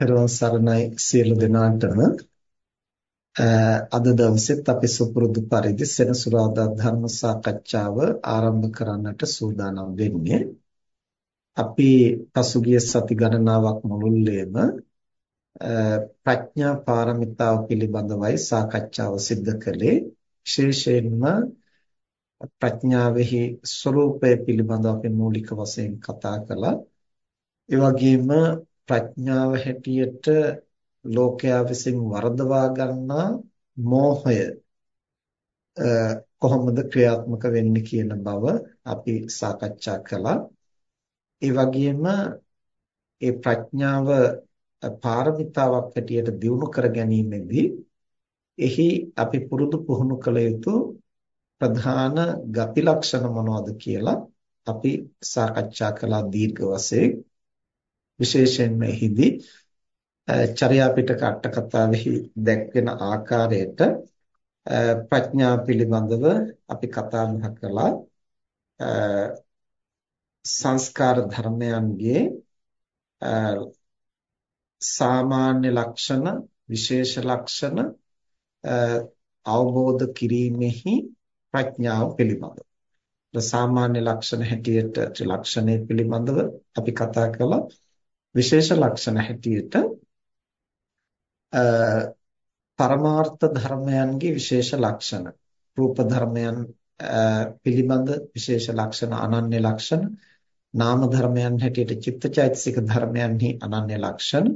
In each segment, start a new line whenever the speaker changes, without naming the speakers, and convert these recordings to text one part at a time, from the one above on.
පෙරවන් සරණයි සියලු දෙනාටම. අද දවසෙත් අපි සුපුරුදු පරිදි සෙනසුරාදා ධර්ම සාකච්ඡාව ආරම්භ කරන්නට සූදානම් වෙන්නේ. අපි පසුගිය සති ගණනාවක් මුළුල්ලේම ප්‍රඥා පාරමිතාව පිළිබඳවයි සාකච්ඡාව සිදු කළේ. විශේෂයෙන්ම ප්‍රඥාවෙහි ස්වરૂපය පිළිබඳව අපි මූලික වශයෙන් කතා කළා. ඒ වගේම ප්‍රඥාව හැටියට ලෝකයා විසින් වරදවා ගන්නා මෝහය කොහොමද ක්‍රියාත්මක වෙන්නේ කියන බව අපි සාකච්ඡා කළා. ඒ වගේම ඒ ප්‍රඥාව පාරමිතාවක් හැටියට දියුණු කර ගැනීමේදී එහි අපි පුරුදු පුහුණු කළ යුතු ප්‍රධාන ගති ලක්ෂණ මොනවද කියලා අපි සාකච්ඡා කළා දීර්ඝ වශයෙන් විශේෂයෙන්ම එහිදී චර්යා පිටක අට කතාවෙහි දැක්වෙන ආකාරයට ප්‍රඥා පිළිබඳව අපි කතා බහ කළා. සංස්කාර ධර්මයන්ගේ සාමාන්‍ය ලක්ෂණ විශේෂ ලක්ෂණ අවබෝධ කිරීමෙහි ප්‍රඥාව පිළිබඳව. සාමාන්‍ය ලක්ෂණ හැටියට ත්‍රිලක්ෂණය පිළිබඳව අපි කතා කළා. විශේෂ ලක්ෂණ හැටියට පරමාර්ථ ධර්මයන්ගේ විශේෂ ලක්ෂණ රූප ධර්මයන් පිළිබඳ විශේෂ ලක්ෂණ අනන්‍ය ලක්ෂණ නාම ධර්මයන් හැටියට චිත්තචෛතසික ධර්මයන්හි අනන්‍ය ලක්ෂණ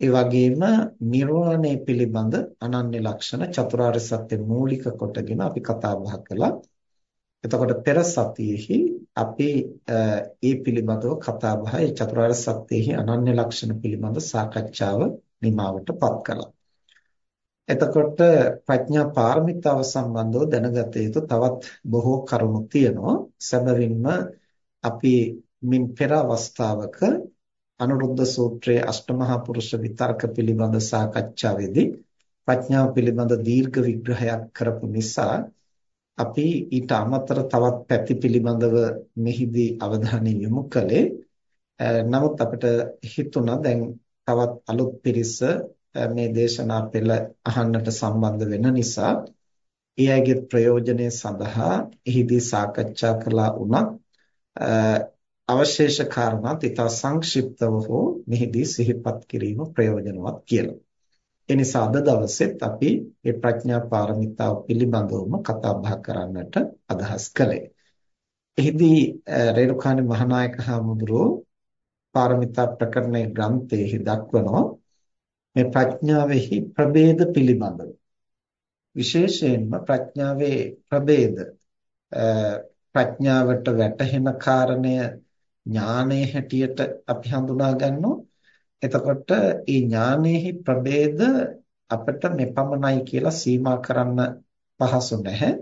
ඒ වගේම නිර්වාණය පිළිබඳ අනන්‍ය ලක්ෂණ චතුරාර්ය සත්‍ය මූලික කොටගෙන අපි කතා බහ කළා. එතකොට පෙර සතියේහි අපි ඒ පිළිබඳව කතා බහ ඒ චතුරාර්ය සත්‍යෙහි අනන්‍ය ලක්ෂණ පිළිබඳ සාකච්ඡාව නිමවටපත් කළා. එතකොට ප්‍රඥා පාරමිතාව සම්බන්ධව දැනගත යුතු තවත් බොහෝ කරුණු තියෙනවා. සැබවින්ම අපි මින් පෙර අවස්ථාවක අනුරුද්ධ සූත්‍රයේ අෂ්ටමහා පුරුෂ විතර්ක පිළිබඳ සාකච්ඡාවේදී ප්‍රඥාව පිළිබඳ දීර්ඝ විග්‍රහයක් කරපු නිසා අපි ඊට අමතර තවත් පැති පිළිබඳව මෙහිදී අවධානය යොමු කළේ නමුත් අපිට හිතුණා දැන් තවත් අලුත් පිරිස මේ දේශනා පෙළ අහන්නට සම්බන්ධ වෙන නිසා ඒ අයගේ ප්‍රයෝජනය සඳහා එහිදී සාකච්ඡා කළා වුණත් අවශේෂ කාරණා තිතා සංක්ෂිප්තව හෝ මෙහිදී සිහිපත් කිරීම ප්‍රයෝජනවත් කියලා. ඒ නිසා අද දවසෙත් අපි මේ ප්‍රඥා පාරමිතාව පිළිබඳවම කතා බහ කරන්නට අදහස් කළේ. එහිදී රේරුකාණේ මහානායක හාමුදුරුවෝ පාරමිතා ප්‍රකරණයේ ග්‍රන්ථයේ දක්වනවා මේ ප්‍රඥාවෙහි ප්‍රභේද පිළිබඳව. විශේෂයෙන්ම ප්‍රඥාවේ ප්‍රභේද ප්‍රඥාවට වැටහෙන කාරණය ඥානයේ හැටියට අපි හඳුනා ගන්නවා එතකොට මේ ඥානෙහි ප්‍රභේද අපිට මෙපමණයි කියලා සීමා කරන්න පහසු නැහැ.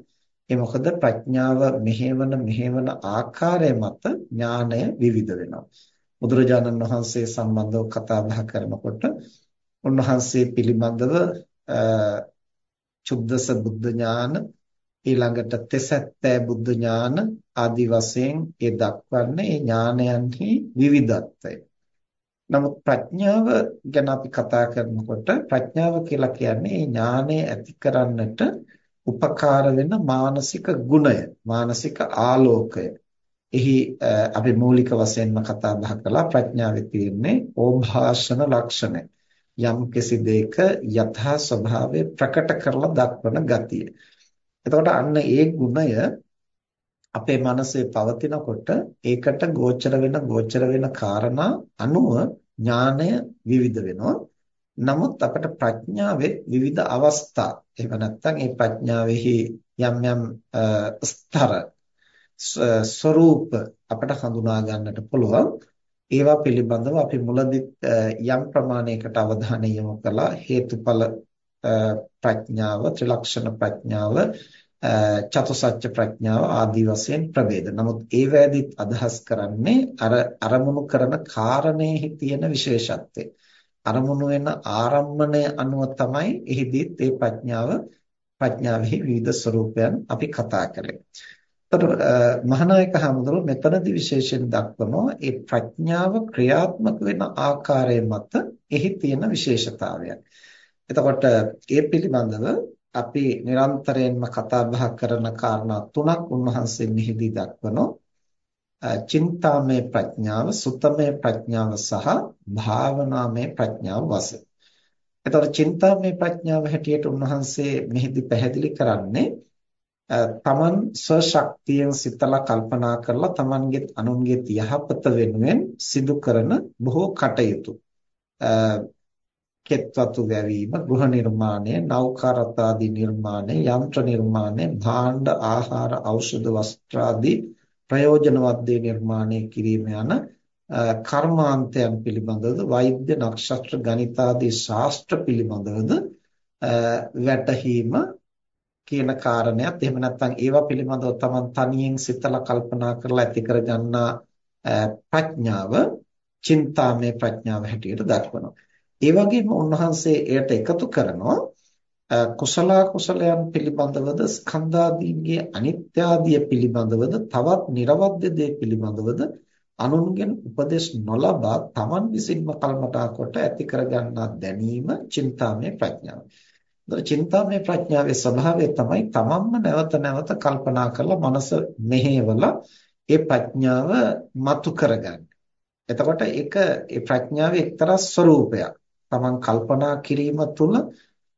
ඒ මොකද ප්‍රඥාව මෙහෙවන මෙහෙවන ආකාරය මත ඥානය විවිධ වෙනවා. බුදුරජාණන් වහන්සේ සම්බන්ධව කතා බහ කරනකොට උන්වහන්සේ පිළිබඳව චුද්දස බුද්ධ ඥාන ඊළඟට තෙසැත්තෑ බුද්ධ ඥාන ආදි වශයෙන් ඒ දක්වන්නේ ඒ ඥානයන්හි විවිධත්වය. නමුත් ප්‍රඥාව ගැන අපි කතා කරනකොට ප්‍රඥාව කියලා කියන්නේ ඥානය ඇති කරන්නට උපකාර වෙන මානසික ගුණය මානසික ආලෝකය එහි අපි මූලික වශයෙන්ම කතා බහ කළා ප්‍රඥාවේ තියෙන්නේ ඕභාෂණ ලක්ෂණය යම් කිසි දෙයක යථා ස්වභාවය ප්‍රකට කරලා දක්වන ගතිය. එතකොට අන්න ඒ ගුණය අපේ මනසේ පවතිනකොට ඒකට ගෝචර වෙන ගෝචර වෙන කාරණා අනුව ඥානය විවිධ වෙනවා. නමුත් අපට ප්‍රඥාවේ විවිධ අවස්ථා එහෙම නැත්නම් මේ ප්‍රඥාවෙහි යම් යම් ස්තර ස්වરૂප අපට හඳුනා ගන්නට පුළුවන්. ඒවා පිළිබඳව අපි මුලදී යම් ප්‍රමාණයකට අවධානය යොමු කළා හේතුඵල ප්‍රඥාව ත්‍රිලක්ෂණ ප්‍රඥාව චතුසත්‍ය ප්‍රඥාව ආදී වශයෙන් ප්‍රභේද. නමුත් ඒ වේදිත් අදහස් කරන්නේ අර අරමුණු කරන කාරණේහි තියෙන විශේෂත්වය. අරමුණු වෙන ආරම්මණය අනුව තමයි එහිදීත් මේ ප්‍රඥාව ප්‍රඥාවෙහි විවිධ ස්වરૂපයන් අපි කතා කරන්නේ. ତර මහානායක හඳුරු මෙතනදී විශේෂයෙන් දක්වනවා ඒ ප්‍රඥාව ක්‍රියාත්මක වෙන ආකාරය මත එහි තියෙන විශේෂතාවයන්. එතකොට ඒ පිළිබඳව අපි නිරන්තරයෙන්ම කතා බහ කරන කාරණා තුනක් උන්වහන්සේ මෙහිදී දක්වනවා. චින්තාමය ප්‍රඥාව, සුතමය ප්‍රඥාව සහ භාවනාමය ප්‍රඥාව වශයෙන්. එතකොට චින්තාමය ප්‍රඥාව හැටියට උන්වහන්සේ මෙහිදී පැහැදිලි කරන්නේ තමන් ස්වශක්තියෙන් සිතලා කල්පනා කරලා තමන්ගේ අනුන්ගේ යහපත වෙනුවෙන් සිදු කරන බොහෝ කටයුතු කෙත්වතු වැවීම, ගෘහ නිර්මාණය, නෞකා රථ ආදී නිර්මාණය, යන්ත්‍ර නිර්මාණය, භාණ්ඩ, ආහාර, ඖෂධ, වස්ත්‍ර ආදී ප්‍රයෝජනවත් දේ නිර්මාණය කිරීම යන කර්මාන්තයන් පිළිබඳවද වෛද්‍ය නක්ෂත්‍ර ගණිත ආදී ශාස්ත්‍ර පිළිබඳවද වැටහීම කියන කාරණයක් එහෙම නැත්නම් ඒවා පිළිබඳව තමන් තනියෙන් සිතලා කල්පනා කරලා ඇති කරගන්නා ප්‍රඥාව චින්තාමය ප්‍රඥාව හැටියට දක්වනවා. ඒ වගේම උන්වහන්සේ එයට එකතු කරනවා කුසල කුසලයන් පිළිබඳවද ස්කන්ධාදීන්ගේ අනිත්‍ය ආදී පිළිබඳවද තවත් නිර්වද්‍ය දේ පිළිබඳවද අනුන්ගෙන් උපදෙස් නොලබා තමන් විසින්ම කල්මටා කොට ඇති කරගන්නා දැනීම චින්තාමය ප්‍රඥාව. ඒතර චින්තාමය ප්‍රඥාවේ ස්වභාවය තමයි තමන්ම නැවත නැවත කල්පනා කරලා මනස මෙහෙवला ඒ ප්‍රඥාව මතු කරගන්න. එතකොට ඒක ඒ ප්‍රඥාවේ එක්තරා ස්වરૂපයක්. තමන් කල්පනා කිරීම තුළ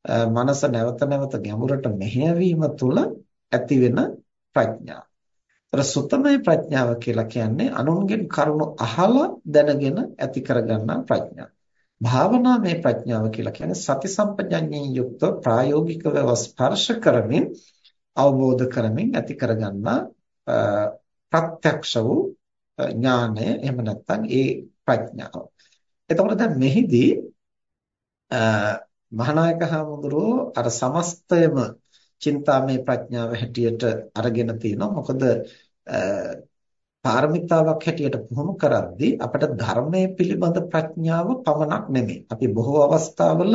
මනස නැවත නැවත ගැඹුරට මෙහෙයවීම තුළ ඇතිවෙන ප්‍රඥාව. ඒතර සුත්තමය ප්‍රඥාව කියලා කියන්නේ අනුන්ගෙන් කරුණු අහලා දැනගෙන ඇති කරගන්නා ප්‍රඥාව. භාවනාමය ප්‍රඥාව කියලා කියන්නේ සති සම්පජඤ්ඤයෙන් යුක්ත ප්‍රායෝගිකව ස්පර්ශ කරමින් අවබෝධ කරමින් ඇති කරගන්නා ප්‍රත්‍යක්ෂ වූ ඥානය එහෙම නැත්නම් ඒ ප්‍රඥාව. එතකොට දැන් මෙහිදී මහානායක හාමුදුරුවෝ අර සමස්තයම චින්තාමේ ප්‍රඥාව හැටියට අරගෙන තිනවා. මොකද පාරමිතාවක් හැටියට පුහුණු කරද්දී අපට ධර්මයේ පිළිබඳ ප්‍රඥාව පමණක් නෙමෙයි. අපි බොහෝ අවස්ථාවල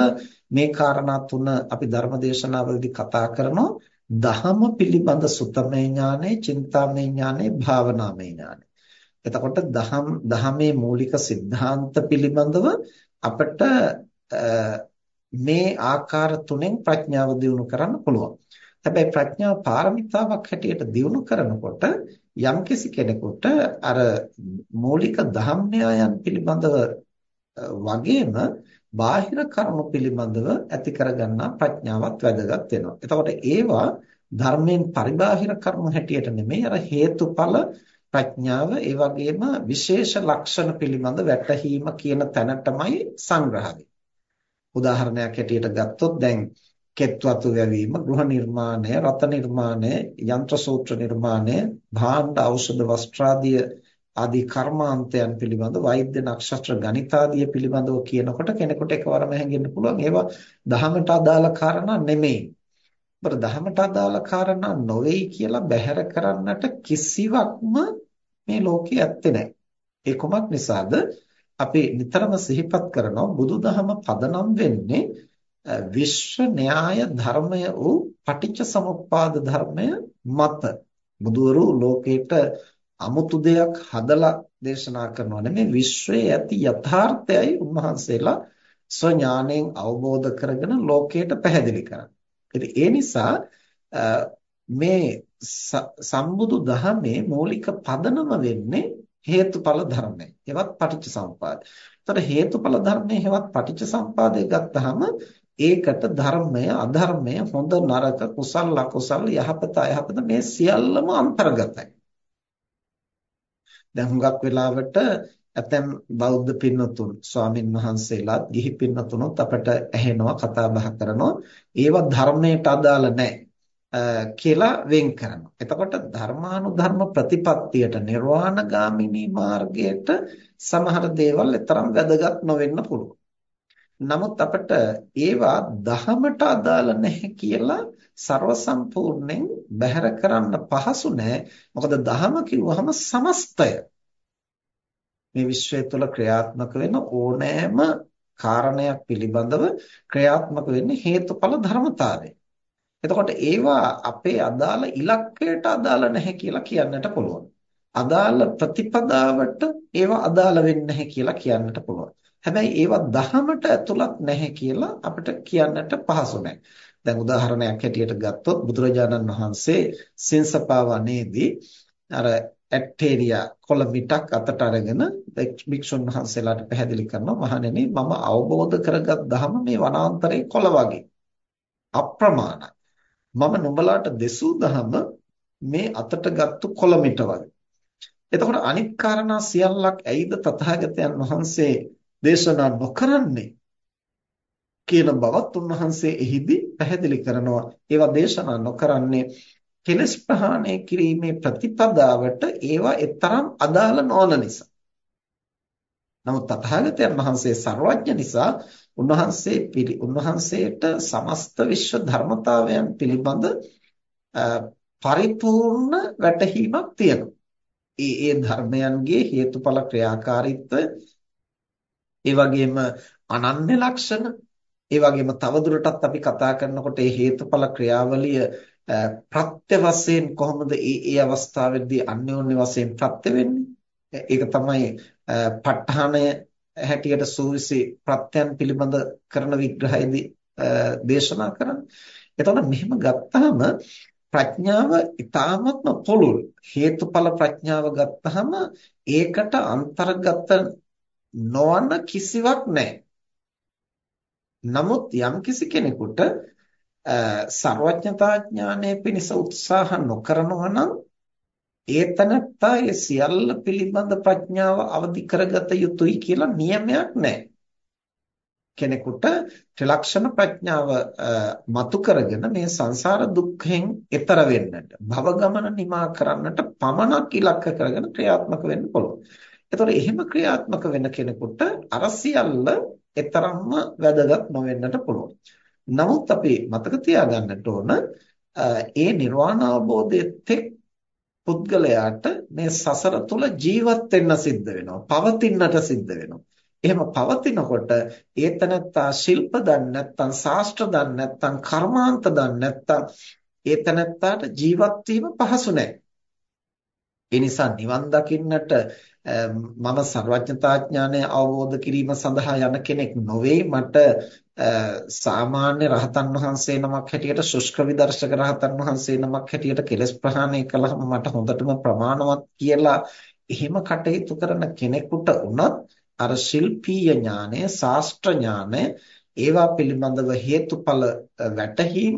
මේ காரணා තුන අපි ධර්මදේශනාවලදී කතා කරනවා. දහම පිළිබඳ සුතමේ ඥානෙ, චින්තාමේ ඥානෙ, භාවනාමේ ඥානෙ. එතකොට දහම් දහමේ මූලික સિદ્ધාන්ත පිළිබඳව අපට මේ ආකාර තුනෙන් ප්‍රඥාව දියුණු කරන්න පුළුවන්. හැබැයි ප්‍රඥාව පාරමිතාවක් හැටියට දියුණු කරනකොට යම්කිසි කෙනෙකුට අර මූලික ධම්ම න්‍යායන් පිළිබඳව වගේම බාහිර කරුණු පිළිබඳව ඇති කරගන්නා ප්‍රඥාවත් වැදගත් වෙනවා. එතකොට ඒවා ධර්මයෙන් පරිබාහිර කරුණු හැටියට නෙමෙයි අර හේතුඵල ප්‍රඥාව ඒ වගේම විශේෂ ලක්ෂණ පිළිබඳ වැටහීම කියන තැනටමයි සංග්‍රහ උදාහරණයක් හැටියට ගත්තොත් දැන් කෙත්වතු වැවීම, ගෘහ නිර්මාණය, රත නිර්මාණය, යන්ත්‍ර සූත්‍ර නිර්මාණය, භාණ්ඩ ඖෂධ වස්ත්‍රාදිය ආදී කර්මාන්තයන් පිළිබඳ වෛද්‍ය නක්ෂත්‍ර ගණිතාදිය පිළිබඳව කියනකොට කෙනෙකුට එකවරම හැඟෙන්න පුළුවන් ඒවා දහමට අදාළ කාරණා නෙමෙයි. ඒතර දහමට අදාළ කාරණා නොවේයි කියලා බැහැර කරන්නට කිසිවක්ම මේ ලෝකේ ඇත්තේ නැහැ. ඒ කොමත් නිසාද අපි නිතරම සිහිපත් කරනවා බුදුදහම පදනම් වෙන්නේ විශ්ව න්‍යාය ධර්මය වූ පටිච්ච සමුප්පාද ධර්මය මත බුදුවරු ලෝකේට 아무තු දෙයක් හදලා දේශනා කරනවා නෙමෙයි විශ්වයේ ඇති යථාර්ථයයි උන්වහන්සේලා ස්වඥාණයෙන් අවබෝධ කරගෙන ලෝකයට පැහැදිලි කරන්නේ. ඉතින් ඒ නිසා මේ සම්බුදු දහමේ මූලික පදනම වෙන්නේ හේතුඵල ධර්මය. ඒවත් පටිච්චසමුපාද. එතකොට හේතුඵල ධර්මයේ හේවත් පටිච්චසමුපාදය ගත්තාම ඒකට ධර්මය, අධර්මය, හොඳ නරක, කුසල අකුසල, යහපත අයහපත මේ සියල්ලම අන්තර්ගතයි. දැන් හුඟක් වෙලාවට ඇතැම් බෞද්ධ පින්නතුන් ස්වාමින් වහන්සේලාත් ගිහි පින්නතුනොත් අපට ඇහෙනවා කතා බහ කරනවා ඒවා ධර්මයට අදාළ නැහැ කියලා වෙන් කරනවා. එතකොට ධර්මානුධර්ම ප්‍රතිපත්තියට නිර්වාණගාමිනී මාර්ගයට සමහර දේවල් තරම් වැදගත් නොවෙන්න පුළුවන්. නමුත් අපිට ඒවා දහමට අදාළ නැහැ කියලා ਸਰව සම්පූර්ණයෙන් බැහැර කරන්න පහසු නෑ. මොකද දහම කිව්වහම සමස්තය. මේ විශ්වය තුළ ක්‍රියාත්මක වෙන ඕනෑම කාරණයක් පිළිබඳව ක්‍රියාත්මක වෙන්නේ හේතුඵල ධර්මතාවය. එතකොට ඒවා අපේ අදාළ ඉලක්කයට අදාළ නැහැ කියලා කියන්නට පුළුවන්. අදාළ ප්‍රතිපදාවට ඒවා අදාළ වෙන්නේ නැහැ කියලා කියන්නට පුළුවන්. හැබැයි ඒවා දහමට ඇතුළත් නැහැ කියලා අපිට කියන්නට පහසු නැහැ. දැන් උදාහරණයක් හැටියට ගත්තොත් බුදුරජාණන් වහන්සේ සින්සපා වනයේදී අර ඇක්ටේරියා කොළ මිටක් අතට අරගෙන භික්ෂුන් වහන්සේලාට පැහැදිලි කරනවා මහණෙනි මම අවබෝධ කරගත් ධම මේ වනාන්තරයේ කොළ වගේ අප්‍රමාණයි මම නුඹලාට දෙසූ ධම මේ අතට ගත්තු කොළ මිට වගේ එතකොට අනිත් කාරණා සියල්ලක් ඇයිද තථාගතයන් වහන්සේ දේශනා නොකරන්නේ කියන බවත් උන්වහන්සේ එහිදී පැහැදිලි කරනවා ඒවා දේශනා නොකරන්නේ කෙලස් ප්‍රහාණය කිරීමේ ප්‍රතිපදාවට ඒවා එතරම් අදාළ නොවන නිසා. නමුත් තථාගතයන් වහන්සේ ਸਰවඥ නිසා උන්වහන්සේ උන්වහන්සේට සමස්ත විශ්ව ධර්මතාවයන් පිළිබඳ පරිපූර්ණ වැටහීමක් තියෙනවා. ඒ ඒ ධර්මයන්ගේ හේතුඵල ක්‍රියාකාරීත්වය ඒ වගේම අනන්‍ය ලක්ෂණ ඒ වගේම තවදුරටත් අපි කතා කරනකොට මේ හේතුඵල ක්‍රියාවලිය ප්‍රත්‍ය වශයෙන් කොහොමද ඒ ඒ අවස්ථාවේදී අන්‍යෝන්‍ය වශයෙන් ප්‍රත්‍ය වෙන්නේ ඒක තමයි ප ဋ ාණය හැටියට සූවිසි ප්‍රත්‍යයන් පිළිබඳ කරන විග්‍රහයේදී දේශනා කරන්නේ. එතකොට මෙහෙම ගත්තාම ප්‍රඥාව ඊ타ත්ම පුළුල්. හේතුඵල ප්‍රඥාව ගත්තාම ඒකට අන්තර්ගත නොවන කිසිවක් නැහැ. නමුත් යම්කිසි කෙනෙකුට සර්වඥතා ඥානය පිණිස උත්සාහ නොකරනවා නම් ඒතනත්තා ඒ සියල්ල පිළිබඳ ප්‍රඥාව අවදි කරගත යුතුයි කියලා නියමයක් නැහැ. කෙනෙකුට ත්‍රිලක්ෂණ ප්‍රඥාව මතු කරගෙන මේ සංසාර දුක්ඛෙන් එතර වෙන්නට භව ගමන නිමා කරන්නට පමණක් ඉලක්ක කරගෙන ක්‍රියාත්මක වෙන්න පුළුවන්. ඒතකොට එහෙම ක්‍රියාත්මක වෙන කෙනෙකුට අර සියල්ල එතරම්ම වැදගත් නොවෙන්නට පුළුවන්. නමුත් අපි මතක තියාගන්නට ඕන ඒ නිර්වාණ අවබෝධයේ පුද්ගලයාට මේ සසර තුල ජීවත් වෙන්න සිද්ධ වෙනවා. පවතින්නට සිද්ධ වෙනවා. එහෙම පවතිනකොට ඒතනත්තා ශිල්ප දන්නේ නැත්නම් ශාස්ත්‍ර දන්නේ නැත්නම් කර්මාන්ත දන්නේ නැත්නම් ඒතනත්තාට ජීවත් වීම පහසු නැහැ. ඒ නිසා නිවන් දකින්නට මම සර්වඥතා ඥානය අවබෝධ කිරීම සඳහා යන කෙනෙක් නොවේ මට සාමාන්‍ය රහතන් වහන්සේ නමක් හැටියට ශුෂ්ක විදර්ශක රහතන් වහන්සේ නමක් හැටියට කෙලස් ප්‍රහාණය කළාම මට හොඳටම ප්‍රමාණවත් කියලා එහෙම කටයුතු කරන කෙනෙකුට උනත් අර ශිල්පීය ඥානය, ශාස්ත්‍ර ඥානය, ඒවා පිළිබඳව හේතුඵල වැටහීම,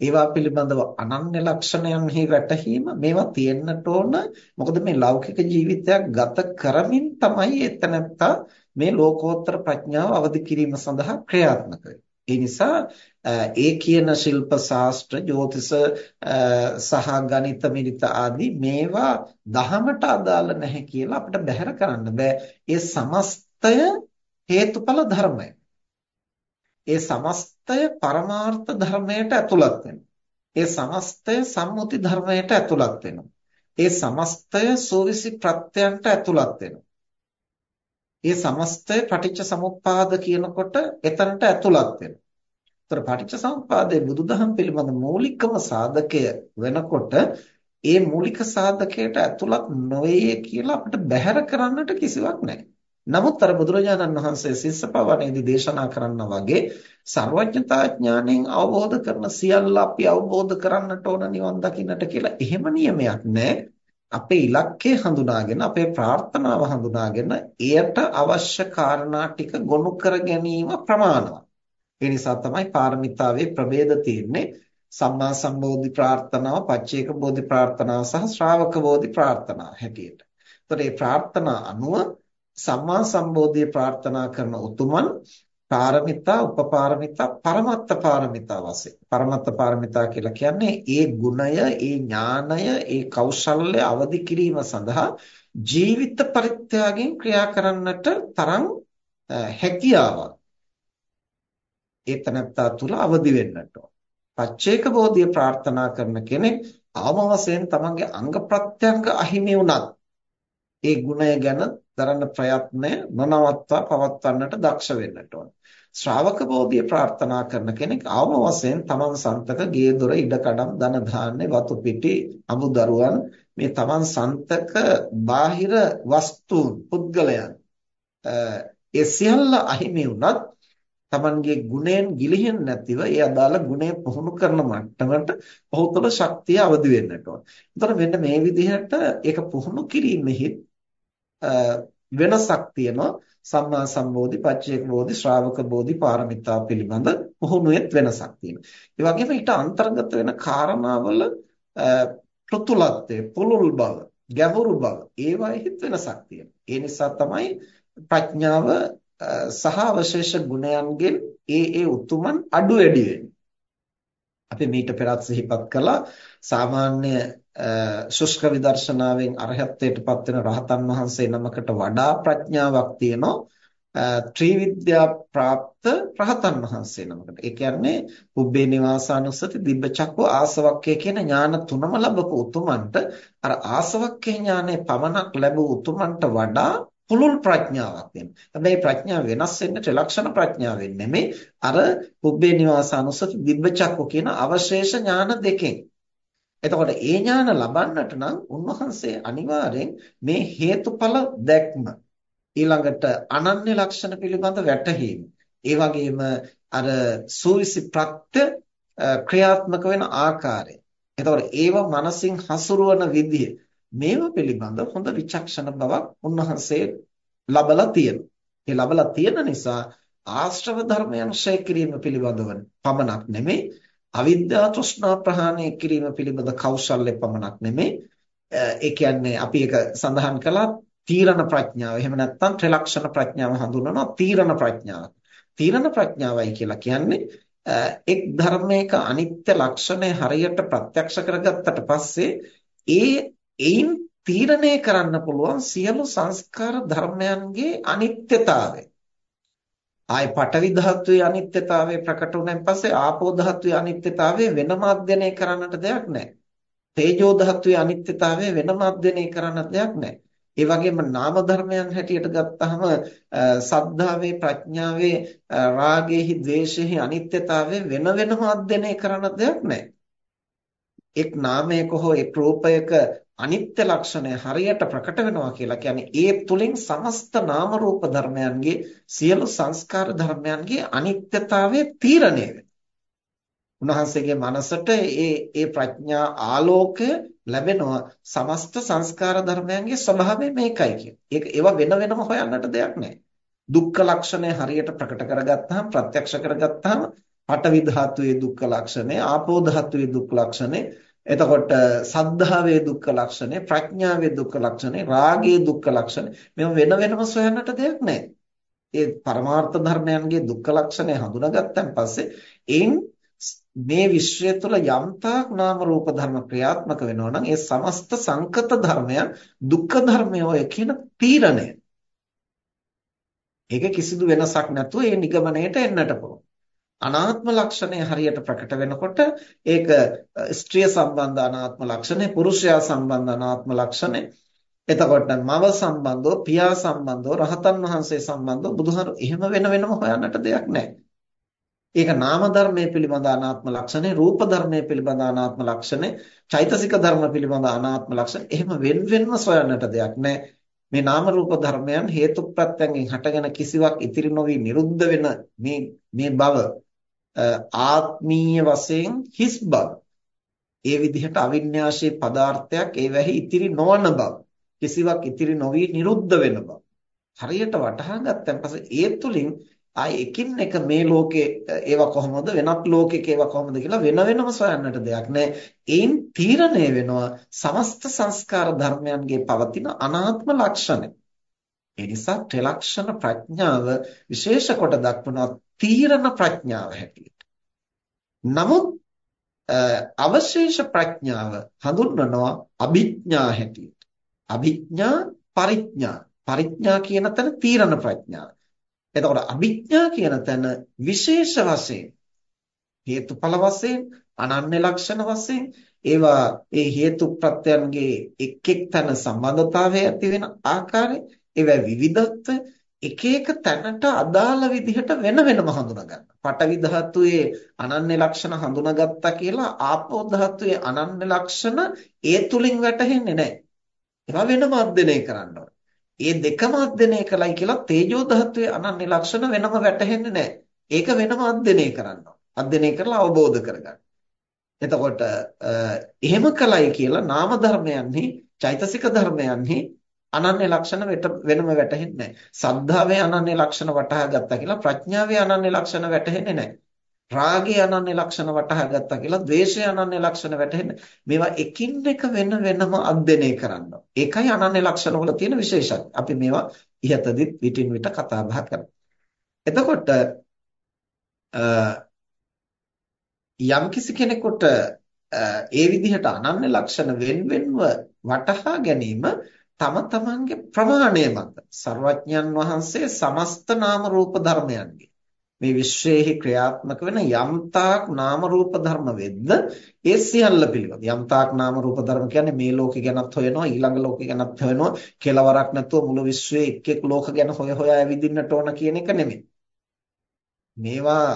ඒවා පිළිබඳව අනන්‍ය ලක්ෂණයන්හි වැටහීම මේවා තියෙන්නට ඕන. මොකද මේ ලෞකික ජීවිතයක් ගත කරමින් තමයි එතනත්තා මේ ලෝකෝත්තර ප්‍රඥාව අවදි කිරීම සඳහා ක්‍රියාත්මක ඒ නිසා ඒ කියන ශිල්ප ශාස්ත්‍ර ජ්‍යොතිෂ සහ ගණිත මිලිත ආදී මේවා දහමට අදාළ නැහැ කියලා අපිට බැහැර කරන්න බෑ. ඒ සමස්තය හේතුඵල ධර්මය. ඒ සමස්තය පරමාර්ථ ධර්මයට ඇතුළත් වෙනවා. ඒ සමස්තය සම්මුති ධර්මයට ඇතුළත් වෙනවා. ඒ සමස්තය සෝවිසි ප්‍රත්‍යයන්ට ඇතුළත් වෙනවා. ඒ සමස්තය පටිච්ච සමුප්පාද කියනකොට එතනට ඇතුළත් වෙනවා. ඒතර පටිච්ච සමුප්පාදයේ බුදුදහම පිළිබඳ මූලිකම සාධකය වෙනකොට ඒ මූලික සාධකයට ඇතුළත් නොවේ කියලා අපිට බැහැර කරන්නට කිසිවක් නැහැ. නමුත් අර බුදුරජාණන් වහන්සේ සිස්සපවණේදී දේශනා කරනා වගේ සර්වඥතා ඥාණයෙන් අවබෝධ කරන සියල්ල අපි අවබෝධ කරන්නට ඕන නිවන් දකින්නට කියලා එහෙම නියමයක් නැහැ. අපේ ඉලක්කය හඳුනාගෙන අපේ ප්‍රාර්ථනාව හඳුනාගෙන එයට අවශ්‍ය කාරණා ටික ගොනු කර ගැනීම ප්‍රමාණවත්. ඒ නිසා තමයි පාරමිතාවේ ප්‍රභේද තියෙන්නේ සම්මා සම්බෝධි ප්‍රාර්ථනාව, පච්චේක බෝධි ප්‍රාර්ථනාව සහ ශ්‍රාවක බෝධි ප්‍රාර්ථනාව හැටියට. එතකොට මේ ප්‍රාර්ථනා අනුව සම්මා සම්බෝධිය ප්‍රාර්ථනා කරන උතුමන් පාරමිතා උපපාරමිතා පරමත්ත පාරමිතා වශයෙන්. පරමත්ත පාරමිතා කියලා කියන්නේ ඒ ගුණය ඒ ඥානය ඒ කෞශල්‍ය අවදි කිරීම සඳහා ජීවිත පරිත්‍යාගයෙන් ක්‍රියා කරන්නට තරම් හැකියාවක්. ඒතනත්තා තුල අවදි වෙන්නට පච්චේක බෝධිය ප්‍රාර්ථනා කරන කෙනෙක් ආම වශයෙන් තමන්ගේ අංග ප්‍රත්‍යංග අහිමි වුණත් ඒ ගුණය ගැන දරන ප්‍රයත්නය නොනවත්වා පවත්වන්නට දක්ෂ වෙන්නට ඕන. ශ්‍රාවක බෝධිය ප්‍රාර්ථනා කරන කෙනෙක් අවම වශයෙන් තමන් සන්තක ගේ දොර ඉඩකඩම් ධන ධාන්‍ය වතු පිටි අමුදරුවන් මේ තමන් සන්තක බාහිර වස්තුන් පුද්ගලයන් ඒ සියල්ල අහිමි වුණත් තමන්ගේ ගුණයෙන් ගිලිහෙන්නේ නැතිව ඒ අදාළ ගුණය පුහුණු කරන මට්ටමට ඔහු තුළ ශක්තිය අවදි වෙන්නට ඕන. එතකොට මෙන්න මේ විදිහට ඒක පුහුණු කිරීමෙහි වෙනසක් තියෙනවා සම්මා සම්බෝධි, පච්චේක බෝධි, ශ්‍රාවක බෝධි, පාරමිතා පිළිබඳ පුහුණුවෙත් වෙනසක් තියෙනවා. ඒ වගේම ඊට අන්තර්ගත වෙන කාරණාවල පෘතුලත්වය, පුළුල් බව, ගැඹුරු බව ඒවාෙහිත් වෙනසක් තියෙනවා. ඒ නිසා තමයි ප්‍රඥාව සහ අවශේෂ ගුණයන්ගෙන් ඒ ඒ උතුමන් අඩු වැඩි වෙන්නේ. අපි මීට පෙරත් සිහිපත් කළා සාමාන්‍ය ශුෂ්ක විදර්ශනාවෙන් අරහත්ත්වයට පත් වෙන රහතන් වහන්සේ නමකට වඩා ප්‍රඥාවක් තියෙනවා ත්‍රිවිද්‍යා પ્રાપ્ત රහතන් වහන්සේ නමකට. ඒ කියන්නේ පුබ්බේ නිවාසානුස්සති දිබ්බ චක්කෝ ආසවක්කය කියන ඥාන තුනම ලැබපු උතුමන්ට අර ආසවක්කේ ඥානේ පමණක් ලැබු උතුමන්ට වඩා පුළුල් ප්‍රඥාවක් වෙනවා. හැබැයි ප්‍රඥාව වෙනස් වෙන්න ත්‍රිලක්ෂණ ප්‍රඥාවෙන් නෙමෙයි අර පුබ්බේ නිවාසානුසති දිබ්බචක්ක කියන අවශේෂ ඥාන දෙකෙන්. එතකොට ඒ ඥාන ලබන්නට නම් උන්වහන්සේ අනිවාර්යෙන් මේ හේතුඵල දැක්ම ඊළඟට අනන්‍ය ලක්ෂණ පිළිබඳ වැටහීම ඒ වගේම අර සූවිසි ප්‍රත්‍ය ක්‍රියාත්මක වෙන ආකාරය එතකොට ඒව මනසින් හසුරුවන විදිය මේව පිළිබඳ හොඳ විචක්ෂණ බවක් උන්වහන්සේ ලබලා තියෙනවා. ඒ ලබලා තියෙන නිසා ආශ්‍රව ධර්මයන් ශේ කිරීම පිළිබඳව පමණක් නෙමෙයි අවිද්‍යා තෘෂ්ණා ප්‍රහාණය කිරීම පිළිබඳ කෞශල්‍ය පමණක් නෙමෙයි ඒ කියන්නේ අපි ඒක සඳහන් කළා තීරණ ප්‍රඥාව. එහෙම නැත්නම් ත්‍රිලක්ෂණ ප්‍රඥාව හඳුන්වනවා තීරණ ප්‍රඥාව. තීරණ ප්‍රඥාවයි කියලා කියන්නේ එක් ධර්මයක අනිත්‍ය ලක්ෂණය හරියට ප්‍රත්‍යක්ෂ කරගත්තට පස්සේ ඒ එයින් තීරණය කරන්න පුළුවන් සියලු සංස්කාර ධර්මයන්ගේ අනිත්‍යතාවය. ආයි පඨවි ධාතුවේ අනිත්‍යතාවය ප්‍රකට වුණාන් පස්සේ ආපෝ ධාතුවේ අනිත්‍යතාවය වෙනම අධ්‍යයනය කරන්නට දෙයක් නැහැ. තේජෝ ධාතුවේ අනිත්‍යතාවය වෙනම අධ්‍යයනය කරන්නට දෙයක් නැහැ. ඒ වගේම නාම ධර්මයන් හැටියට ගත්තහම සද්ධාවේ ප්‍රඥාවේ රාගයේහි ද්වේෂයේහි අනිත්‍යතාවය වෙන වෙනම අධ්‍යයනය කරන්න දෙයක් නැහැ. එක් නාමයක හෝ එක් රූපයක අනිත්‍ය ලක්ෂණය හරියට ප්‍රකට වෙනවා කියලා කියන්නේ ඒ තුලින් සමස්ත නාම රූප ධර්මයන්ගේ සියලු සංස්කාර ධර්මයන්ගේ අනිත්‍යතාවය තීරණය උන්වහන්සේගේ මනසට ඒ ඒ ප්‍රඥා ආලෝකය ලැබෙනවා සමස්ත සංස්කාර ධර්මයන්ගේ ස්වභාවය මේකයි කියන. ඒක ඒවා වෙන වෙනම හොයන්නට දෙයක් නැහැ. දුක්ඛ ලක්ෂණය හරියට ප්‍රකට කරගත්තාම ප්‍රත්‍යක්ෂ කරගත්තාම පඨවි ධාතුවේ දුක්ඛ ලක්ෂණය, ආපෝ ධාතුවේ දුක්ඛ ලක්ෂණය එතකොට සද්ධාවේ දුක්ඛ ලක්ෂණය ප්‍රඥාවේ දුක්ඛ ලක්ෂණය රාගයේ දුක්ඛ ලක්ෂණය මේව වෙන වෙනම සොයන්නට දෙයක් නැහැ. ඒ පරමාර්ථ ධර්මයන්ගේ දුක්ඛ ලක්ෂණය හඳුනාගත්තන් පස්සේ එයින් මේ විශ්වය තුළ යම්තාක් නාම රූප ධර්ම ක්‍රියාත්මක වෙනවා නම් ඒ සමස්ත සංකත ධර්මයන් දුක්ඛ ධර්මය ඔය කියන තීරණය. ඒක කිසිදු වෙනසක් නැතුව ඒ නිගමනයට එන්නට පුළුවන්. අනාත්ම ලක්ෂණය හරියට ප්‍රකට වෙනකොට ඒක ස්ත්‍රිය සම්බන්ධ අනාත්ම ලක්ෂණය පුරුෂයා සම්බන්ධ අනාත්ම ලක්ෂණය එතකොට මව සම්බන්ධව පියා සම්බන්ධව රහතන් වහන්සේ සම්බන්ධව බුදුහාරු එහෙම වෙන වෙනම හොයන්නට දෙයක් නැහැ. ඒක නාම ධර්මයේ පිළිබඳ අනාත්ම ලක්ෂණය රූප ධර්මයේ පිළිබඳ අනාත්ම ලක්ෂණය චෛතසික ධර්ම පිළිබඳ අනාත්ම ලක්ෂණ එහෙම වෙන වෙනම සොයන්නට දෙයක් නැහැ. මේ නාම රූප ධර්මයන් හේතු ප්‍රත්‍යයෙන් හටගෙන කිසිවක් ඉතිරි නොවි නිරුද්ධ වෙන මේ මේ බව ආත්මීය වශයෙන් හිස් බව. ඒ විදිහට අවිඤ්ඤාශී පදාර්ථයක් ඒවැහි ඉතිරි නොවන බව. කිසිවක් ඉතිරි නොවි නිරුද්ධ වෙන බව. හරියට වටහා ගත්තන් පස්සේ ඒ තුලින් ආයි එකින් එක මේ ලෝකේ ඒවා කොහොමද වෙනත් ලෝකයක ඒවා කොහොමද කියලා වෙන වෙනම සොයන්නට දෙයක් නැහැ. ඒන් තීරණය වෙනවා සමස්ත සංස්කාර ධර්මයන්ගේ පවතින අනාත්ම ලක්ෂණ. ඒ නිසා ත්‍රිලක්ෂණ ප්‍රඥාව විශේෂ කොට දක්වනවා තීරණ ප්‍රඥාව හැටියට. නමුත් අවශේෂ ප්‍රඥාව හඳුන්වනවා අභිඥා හැටියට. අභිඥා පරිඥා. පරිඥා කියන තැන තීරණ ප්‍රඥාව. එතකොට අභිඥා කියන තැන විශේෂ වශයෙන් හේතුඵල වශයෙන් අනන්‍ය ලක්ෂණ වශයෙන් ඒවා ඒ හේතු ප්‍රත්‍යයන්ගේ එක් එක් තැන සම්බන්ධතාවය ඇති වෙන ආකාරය ඒවා විවිධත්ව එක එක තැනට අදාළ විදිහට වෙන වෙනම හඳුනා ගන්න. පඨවි ධාතුවේ අනන්‍ය ලක්ෂණ හඳුනාගත්තා කියලා ආපෝ ධාතුවේ අනන්‍ය ලක්ෂණ ඒ තුලින් වැටහෙන්නේ නැහැ. ඒවා වෙනම අධ්‍යයනය කරන්න ඒ දෙකම අධ්‍යයනය කළයි කියලා තේජෝ ධාතුවේ අනන්‍ය ලක්ෂණ වෙනම වැටහෙන්නේ නැහැ. ඒක වෙනම අධ්‍යයනය කරන්න අධ්‍යයනය කරලා අවබෝධ කරගන්න. එතකොට එහෙම කළයි කියලා නාම ධර්මයන්හි චෛතසික ධර්මයන්හි අනන්‍ය ලක්ෂණ වෙනම වැටහෙන්නේ නැහැ. සද්ධාවේ අනන්‍ය ලක්ෂණ වටහා ගත්තා කියලා ප්‍රඥාවේ අනන්‍ය ලක්ෂණ වැටහෙන්නේ නැහැ. රාගයේ අනන්‍ය ලක්ෂණ වටහා ගත්තා කියලා ද්වේෂයේ අනන්‍ය ලක්ෂණ වැටහෙන්නේ. මේවා එකින් එක වෙන වෙනම අධ්‍යයනය කරන්න. ඒකයි අනන්‍ය ලක්ෂණ වල තියෙන විශේෂත්වය. අපි මේවා ඉහතදිත් විටින් විට කතා බහ කරමු. එතකොට යම්කිසි කෙනෙකුට ඒ විදිහට අනන්‍ය ලක්ෂණ වෙන වෙනව වටහා ගැනීම තම තමන්ගේ ප්‍රමාණය මත සර්වඥන් වහන්සේ සමස්ත නාම රූප ධර්මයන්ගේ මේ විශ්වයේහි ක්‍රියාත්මක වෙන යම්තාක් නාම රූප ධර්ම වෙද්ද ඒ සියල්ල පිළිබඳ යම්තාක් නාම රූප ධර්ම කියන්නේ මේ ලෝකේ ගැනත් හොයනවා ඊළඟ ලෝකේ ගැනත් හොයනවා කෙලවරක් නැතුව මුළු විශ්වයේ එක් එක් ලෝක ගැන හොය හොයා ඇවිදින්නට ඕන කියන එක නෙමෙයි මේවා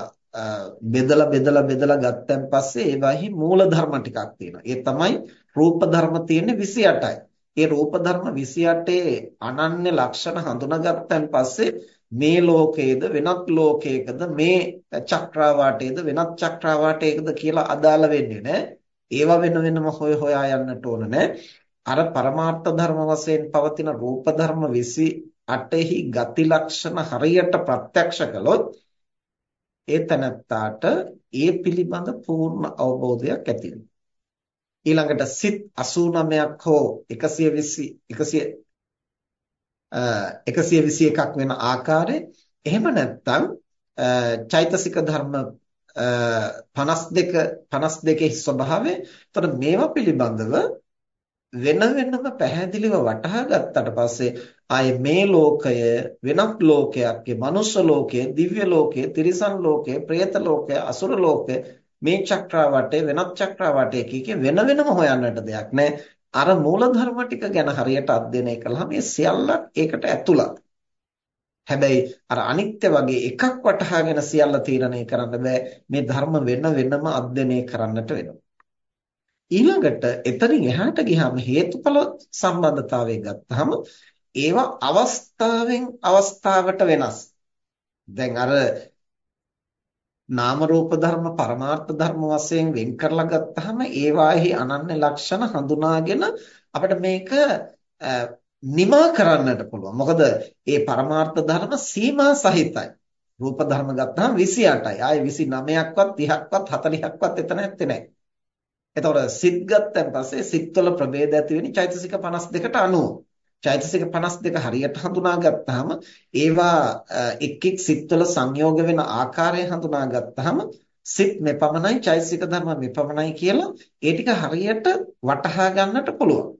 බෙදලා බෙදලා බෙදලා ගත්තන් පස්සේ ඒවාෙහි මූල ධර්ම ටිකක් තියෙනවා. ඒ තමයි රූප ධර්ම තියෙන්නේ 28යි. ඒ රූප ධර්ම 28 අනන්‍ය ලක්ෂණ හඳුනාගත්තන් පස්සේ මේ ලෝකයේද වෙනත් ලෝකයකද මේ චක්‍රාවාටයේද වෙනත් චක්‍රාවාටයකද කියලා අදාළ වෙන්නේ නැහැ. ඒවා වෙන වෙනම හොය හොයා යන්නට ඕන නැහැ. අර පරමාර්ථ ධර්ම වශයෙන් පවතින රූප ධර්ම 28හි ගති ලක්ෂණ හරියට ප්‍රත්‍යක්ෂ කළොත් ඒ තනත්තාට ඒ පිළිබඳ පූර්ණ අවබෝධයක් ඇති ඊළඟට සිත් 89ක් හෝ 120 100 121ක් වෙන ආකාරය එහෙම නැත්නම් චෛතසික ධර්ම 52 52 ස්වභාවය. එතකොට මේවා පිළිබඳව වෙන වෙනම පැහැදිලිව වටහා ගත්තට පස්සේ ආයේ මේ ලෝකය වෙනත් ලෝකයක්, මනුෂ්‍ය ලෝකය, දිව්‍ය ලෝකය, තිරිසන් ලෝකය, പ്രേත ලෝකය, අසුර ලෝකය මේ චක්‍රාවටේ වෙනත් චක්‍රාවටේ කිය වෙන වෙනම හොයන්නට දෙයක් නැහැ. අර මූලධර්ම ටික ගැන හරියට අධ්‍යයනය කළාම මේ සියල්ල ඒකට ඇතුළත්. හැබැයි අර අනිත්‍ය වගේ එකක් වටහාගෙන සියල්ල තීරණය කරන්න බෑ. මේ ධර්ම වෙන වෙනම අධ්‍යයනය කරන්නට වෙනවා. ඊළඟට එතනින් එහාට ගියාම හේතුඵල සම්බන්ධතාවය ගත්තාම ඒවා අවස්ථාවෙන් අවස්ථාවට වෙනස්. දැන් අර නාම රූප ධර්ම පරමාර්ථ ධර්ම වශයෙන් වෙන් කරලා ගත්තාම ඒවාෙහි අනන්‍ය ලක්ෂණ හඳුනාගෙන අපිට මේක නිමා කරන්නට පුළුවන්. මොකද මේ පරමාර්ථ ධර්ම සීමා සහිතයි. රූප ධර්ම ගත්තාම 28යි. ආයේ 29ක්වත් 30ක්වත් 40ක්වත් එතන නැත්තේ නෑ. එතකොට සිත් ගත්තන් පස්සේ සිත්වල ප්‍රභේද ඇති වෙන්නේ චෛතසික 52ට අනුව. චෛතසික 52 හරියට හඳුනා ගත්තාම ඒවා එක් එක් සිත්වල සංයෝග වෙන ආකාරය හඳුනා ගත්තාම සිත් මෙපමණයි චෛතසික ධර්ම මෙපමණයි කියලා ඒ ටික හරියට වටහා ගන්නට පුළුවන්.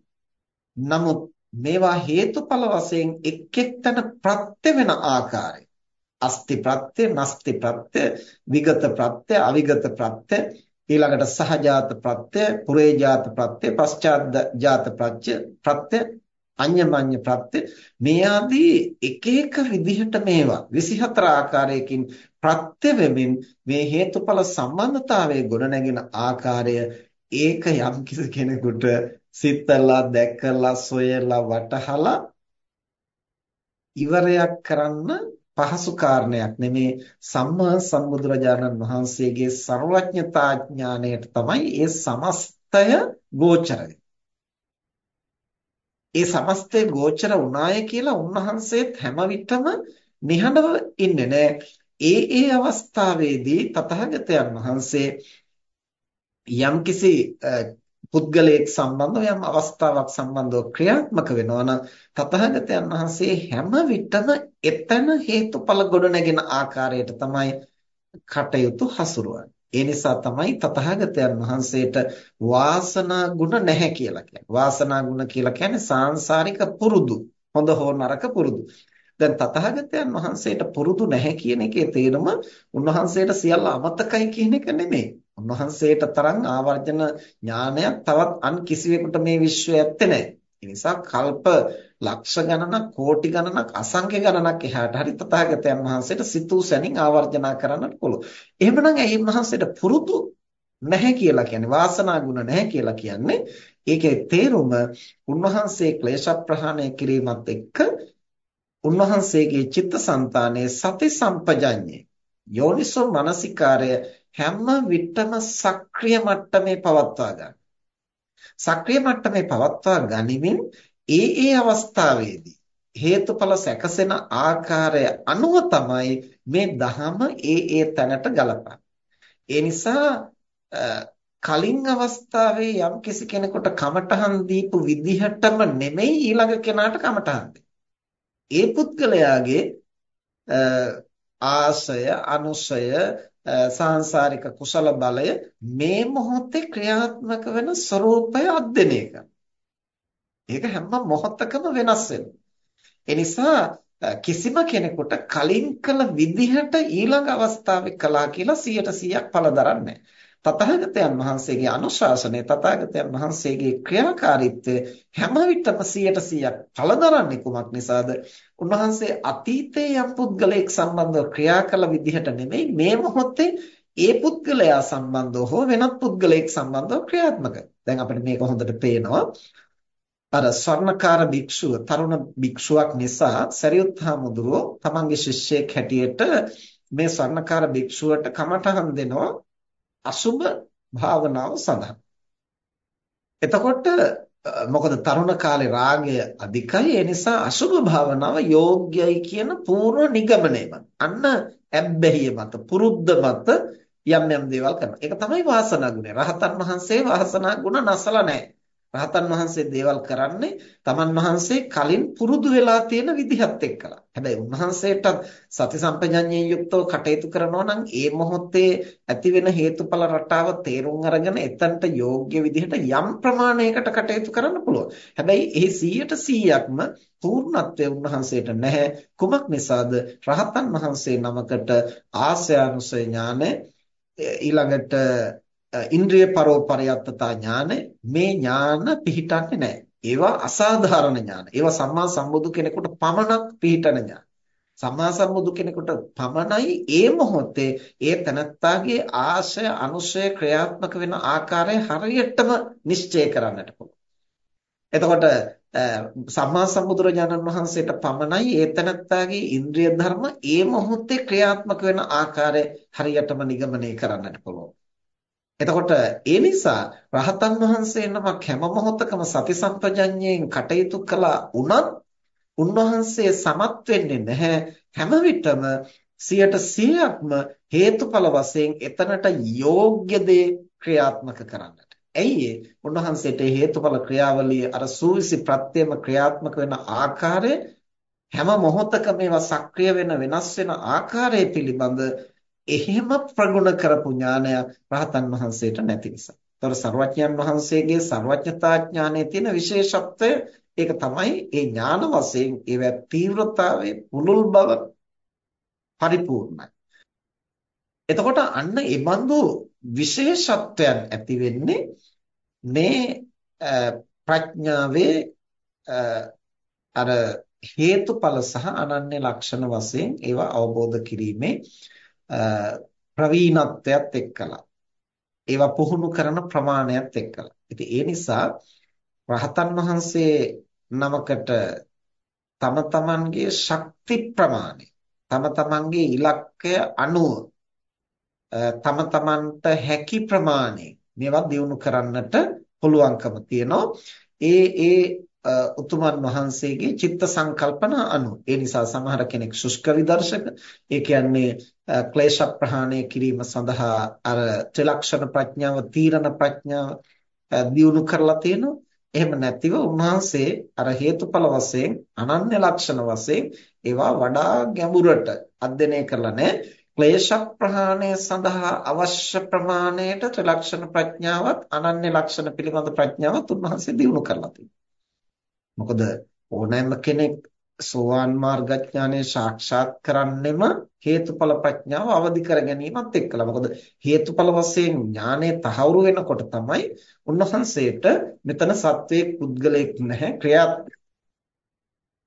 නමුත් මේවා හේතුඵල වශයෙන් එක් එක් තැන ප්‍රත්‍ය වෙන ආකාරය අස්ති ප්‍රත්‍ය, නස්ති ප්‍රත්‍ය, විගත ප්‍රත්‍ය, අවිගත ප්‍රත්‍ය ඊළඟට සහජාත ප්‍රත්‍ය, පුරේජාත ප්‍රත්‍ය, පශ්චාත්ජාත ප්‍රත්‍ය අඤ්ඤමඤ්ඤ ප්‍රත්‍ය. මේ ආදී එක එක විදිහට මේවා 24 ආකාරයකින් ප්‍රත්‍ය වෙමින් මේ හේතුඵල සම්බන්ධතාවයේ ගොඩනැගෙන ආකාරය ඒක යම් කිසි කෙනෙකුට සිතලා දැකලා සොයලා වටහලා ඉවරයක් කරන්න පහසු කාරණයක් නෙමේ. සම්මා සම්බුදුරජාණන් වහන්සේගේ ਸਰවඥතා ඥාණයට තමයි ඒ සමස්තය ගෝචරය. ඒ සමස්තය ගෝචර වුණාය කියලා උන්වහන්සේත් හැම විටම නිහඬව ඉන්නේ නෑ. ඒ ඒ අවස්ථාවේදී තථාගතයන් වහන්සේ යම්කිසි පුද්ගලයෙක් සම්බන්ධව යම් අවස්ථාවක් සම්බන්ධව ක්‍රියාත්මක වෙනවා නම් තථාගතයන් වහන්සේ හැම විටම එතන හේතුඵල ගොඩනගෙන ආකාරයට තමයි කටයුතු හසුරුවන්නේ. ඒ නිසා තමයි තථාගතයන් වහන්සේට වාසනා ගුණ නැහැ කියලා කියන්නේ. වාසනා ගුණ කියලා කියන්නේ සාංශාරික පුරුදු. හොඳ හෝ නරක පුරුදු. දැන් තථාගතයන් වහන්සේට පුරුදු නැහැ කියන එකේ තේරුම උන්වහන්සේට සියල්ල අමතකයි කියන එක නෙමෙයි. උන්වහන්සේට තරම් ආවර්ජන ඥානයක් තවත් අන් කිසිවෙකුට මේ විශ්වයේ ඇත්තේ නැහැ. ඒ නිසා කල්ප ලක්ෂ ගණනක් කෝටි ගණනක් අසංඛ්‍ය ගණනක් එහාට හරි තථාගතයන් වහන්සේට සිතූ සැනින් ආවර්ජනා කරන්නට පුළුවන්. එහෙමනම් ඇයි උන්වහන්සේට පුරුදු නැහැ කියලා කියන්නේ වාසනා ගුණ නැහැ කියලා කියන්නේ ඒකේ තේරුම උන්වහන්සේ ක්ලේශ ප්‍රහාණය කිරීමත් එක්ක උන්වහන්සේගේ චිත්තසංතානයේ සති සම්පජඤ්ඤේ යෝනිසෝ මනසිකාරය හැම විටම සක්‍රිය මට්ටමේ පවත්වා ගන්න. සක්‍රිය මට්ටමේ පවත්වා ගනිමින් ඒ ඒ අවස්ථාවේදී හේතුඵල සැකසෙන ආකාරය අනුව තමයි මේ දහම ඒ ඒ තැනට ගලපන්නේ. ඒ නිසා කලින් අවස්ථාවේ යම් කිසි කෙනෙකුට කමඨහන් දීපු විදිහටම නෙමෙයි ඊළඟ කෙනාට කමඨහන් ඒ පුද්ගලයාගේ ආශය අනුශය සාංශාරික කුසල බලය මේ මොහොතේ ක්‍රියාත්මක වෙන ස්වરૂපය අධ්‍යයනය කරනවා. ඒක හැම මොහොතකම වෙනස් වෙනවා. ඒ නිසා කිසිම කෙනෙකුට කලින් කළ විදිහට ඊළඟ අවස්ථාවේ කළා කියලා 100%ක් පළ දරන්නේ තථාගතයන් වහන්සේගේ අනුශාසනය තථාගතයන් වහන්සේගේ ක්‍රියාකාරීත්වය හැම විටම 100%ක් පළ දරන්නේ කුමක් නිසාද? උන්වහන්සේ අතීතයේ යම් පුද්ගලයෙක් සම්බන්ධව ක්‍රියා කළ විදිහට නෙමෙයි මේ මොහොතේ ඒ පුද්ගලයා සම්බන්ධව හෝ වෙනත් පුද්ගලයෙක් සම්බන්ධව ක්‍රියාත්මක. දැන් අපිට මේක හොඳට පේනවා. අර ස්වර්ණකාර භික්ෂුව තරුණ භික්ෂුවක් නිසා සරියුත් හාමුදුරුවෝ තමන්ගේ ශිෂ්‍යයෙක් හැටියට මේ ස්වර්ණකාර භික්ෂුවට කමඨහන් දෙනවා අසුබ භාවනාව සඳහා. එතකොට මොකද තරුණ කාලේ රාගය අධිකයි ඒ නිසා අසුබ භාවනාව යෝග්‍යයි කියන පූර්ව නිගමනය අන්න ඇබ්බැහිය මත පුරුද්ද මත යම් යම් දේවල් කරනවා. ඒක තමයි වාසනා ගුණය. රහතන් වහන්සේ වාසනා ගුණ නැසලා නැහැ. රහතන් වහන්සේ දේවල් කරන්නේ තමන් වහන්සේ කලින් පුරුදු වෙලා තියෙන විදිහත් එක්කලා. හැබැයි උන්වහන්සේට සති සම්පජඤ්ඤයෙන් යුක්තව කටයුතු කරනවා නම් ඒ මොහොතේ ඇතිවෙන හේතුඵල රටාව තේරුම් අරගෙන එතනට යෝග්‍ය විදිහට යම් ප්‍රමාණයකට කටයුතු කරන්න පුළුවන්. හැබැයි ඒ 100%ක්ම පූර්ණත්වය උන්වහන්සේට නැහැ. කුමක් නිසාද? රහතන් වහන්සේ නමකට ආශ්‍රයානුසය ඥාන ඊළඟට ඉන්ද්‍රිය පරෝපරියත්තතා ඥාන මේ ඥාන පිහිටන්නේ නැහැ. ඒවා අසාධාරණ ඥාන. ඒවා සම්මා සම්බුදු කෙනෙකුට පමණක් පිහිටන ඥාන. සම්මා සම්බුදු කෙනෙකුට පමණයි ඒ මොහොතේ ඒ තනත්තාගේ ආශය අනුශය ක්‍රියාත්මක වෙන ආකාරය හරියටම නිශ්චය කරන්නට පුළුවන්. එතකොට සම්මා සම්බුදුරජාණන් වහන්සේට පමණයි ඒ තනත්තාගේ ඉන්ද්‍රිය ධර්ම ඒ මොහොතේ ක්‍රියාත්මක වෙන ආකාරය හරියටම නිගමනය කරන්නට පුළුවන්. එතකොට ඒ නිසා රහතන් වහන්සේ නමක් හැම මොහොතකම සති සම්පජඤ්ඤයෙන් කටයුතු කළා වුණත් උන්වහන්සේ සමත් වෙන්නේ නැහැ හැම විටම 100%ක්ම හේතුඵල වශයෙන් එතනට යෝග්‍ය දේ ක්‍රියාත්මක කරන්නට. ඇයි ඒ? උන්වහන්සේට හේතුඵල ක්‍රියාවලිය අර සූවිසි ප්‍රත්‍යම ක්‍රියාත්මක වෙන ආකාරය හැම මොහොතකම ඒවා සක්‍රිය වෙන වෙනස් වෙන ආකාරය පිළිබඳ එහෙම ප්‍රගුණ කරපු ඥානය රහතන් වහන්සේට නැති නිසා. ඒතර සර්වඥයන් වහන්සේගේ සර්වඥතා ඥානයේ තියෙන විශේෂත්වය ඒක තමයි ඒ ඥාන වශයෙන් ඒවැ තීව්‍රතාවයේ පුළුල් බව පරිපූර්ණයි. එතකොට අන්න ඒ බඳු විශේෂත්වයන් ඇති වෙන්නේ මේ ප්‍රඥාවේ අර හේතුඵල සහ අනන්‍ය ලක්ෂණ වශයෙන් ඒවා අවබෝධ කිරීමේ ප්‍රවීණත්වයත් එක්කලා ඒවා පුහුණු කරන ප්‍රමාණයත් එක්කලා. ඉතින් ඒ නිසා රහතන් වහන්සේ නමකට තම තමන්ගේ ශක්ති ප්‍රමාණය තම තමන්ගේ ඉලක්කය අනුව තම තමන්ට හැකි ප්‍රමාණය මේවා දියුණු කරන්නට පුළුවන්කම තියෙනවා. ඒ ඒ උතුමන් වහන්සේගේ චිත්ත සංකල්පන අනුව. ඒ නිසා සමහර කෙනෙක් ශුෂ්ක විදර්ශක, ඒ කියන්නේ ක්ලේශ ප්‍රහාණය කිරීම සඳහා අර ත්‍රිලක්ෂණ ප්‍රඥාව, තීරණ ප්‍රඥාව දියුණු කරලා තියෙනවා. එහෙම නැතිව උන්වහන්සේ අර හේතුඵල වශයෙන් අනන්‍ය ලක්ෂණ වශයෙන් ඒවා වඩා ගැඹුරට අධ්‍යයනය කරලා නැහැ. ක්ලේශ ප්‍රහාණය සඳහා අවශ්‍ය ප්‍රමාණයට ත්‍රිලක්ෂණ ප්‍රඥාවත් අනන්‍ය ලක්ෂණ පිළිබඳ ප්‍රඥාවත් උන්වහන්සේ දියුණු කරලා තියෙනවා. මොකද ඕනෑම කෙනෙක් සෝවාන් මාර්ගඥානය සාක්ෂාත් කරන්නෙම හේතුඵල ප්‍රඥාව අවදි කර ගැනීමත් එක්කලා. මොකද හේතුඵල වශයෙන් ඥානය තහවුරු වෙනකොට තමයි උන්වහන්සේට මෙතන සත්වයේ පුද්ගලයෙක් නැහැ ක්‍රියා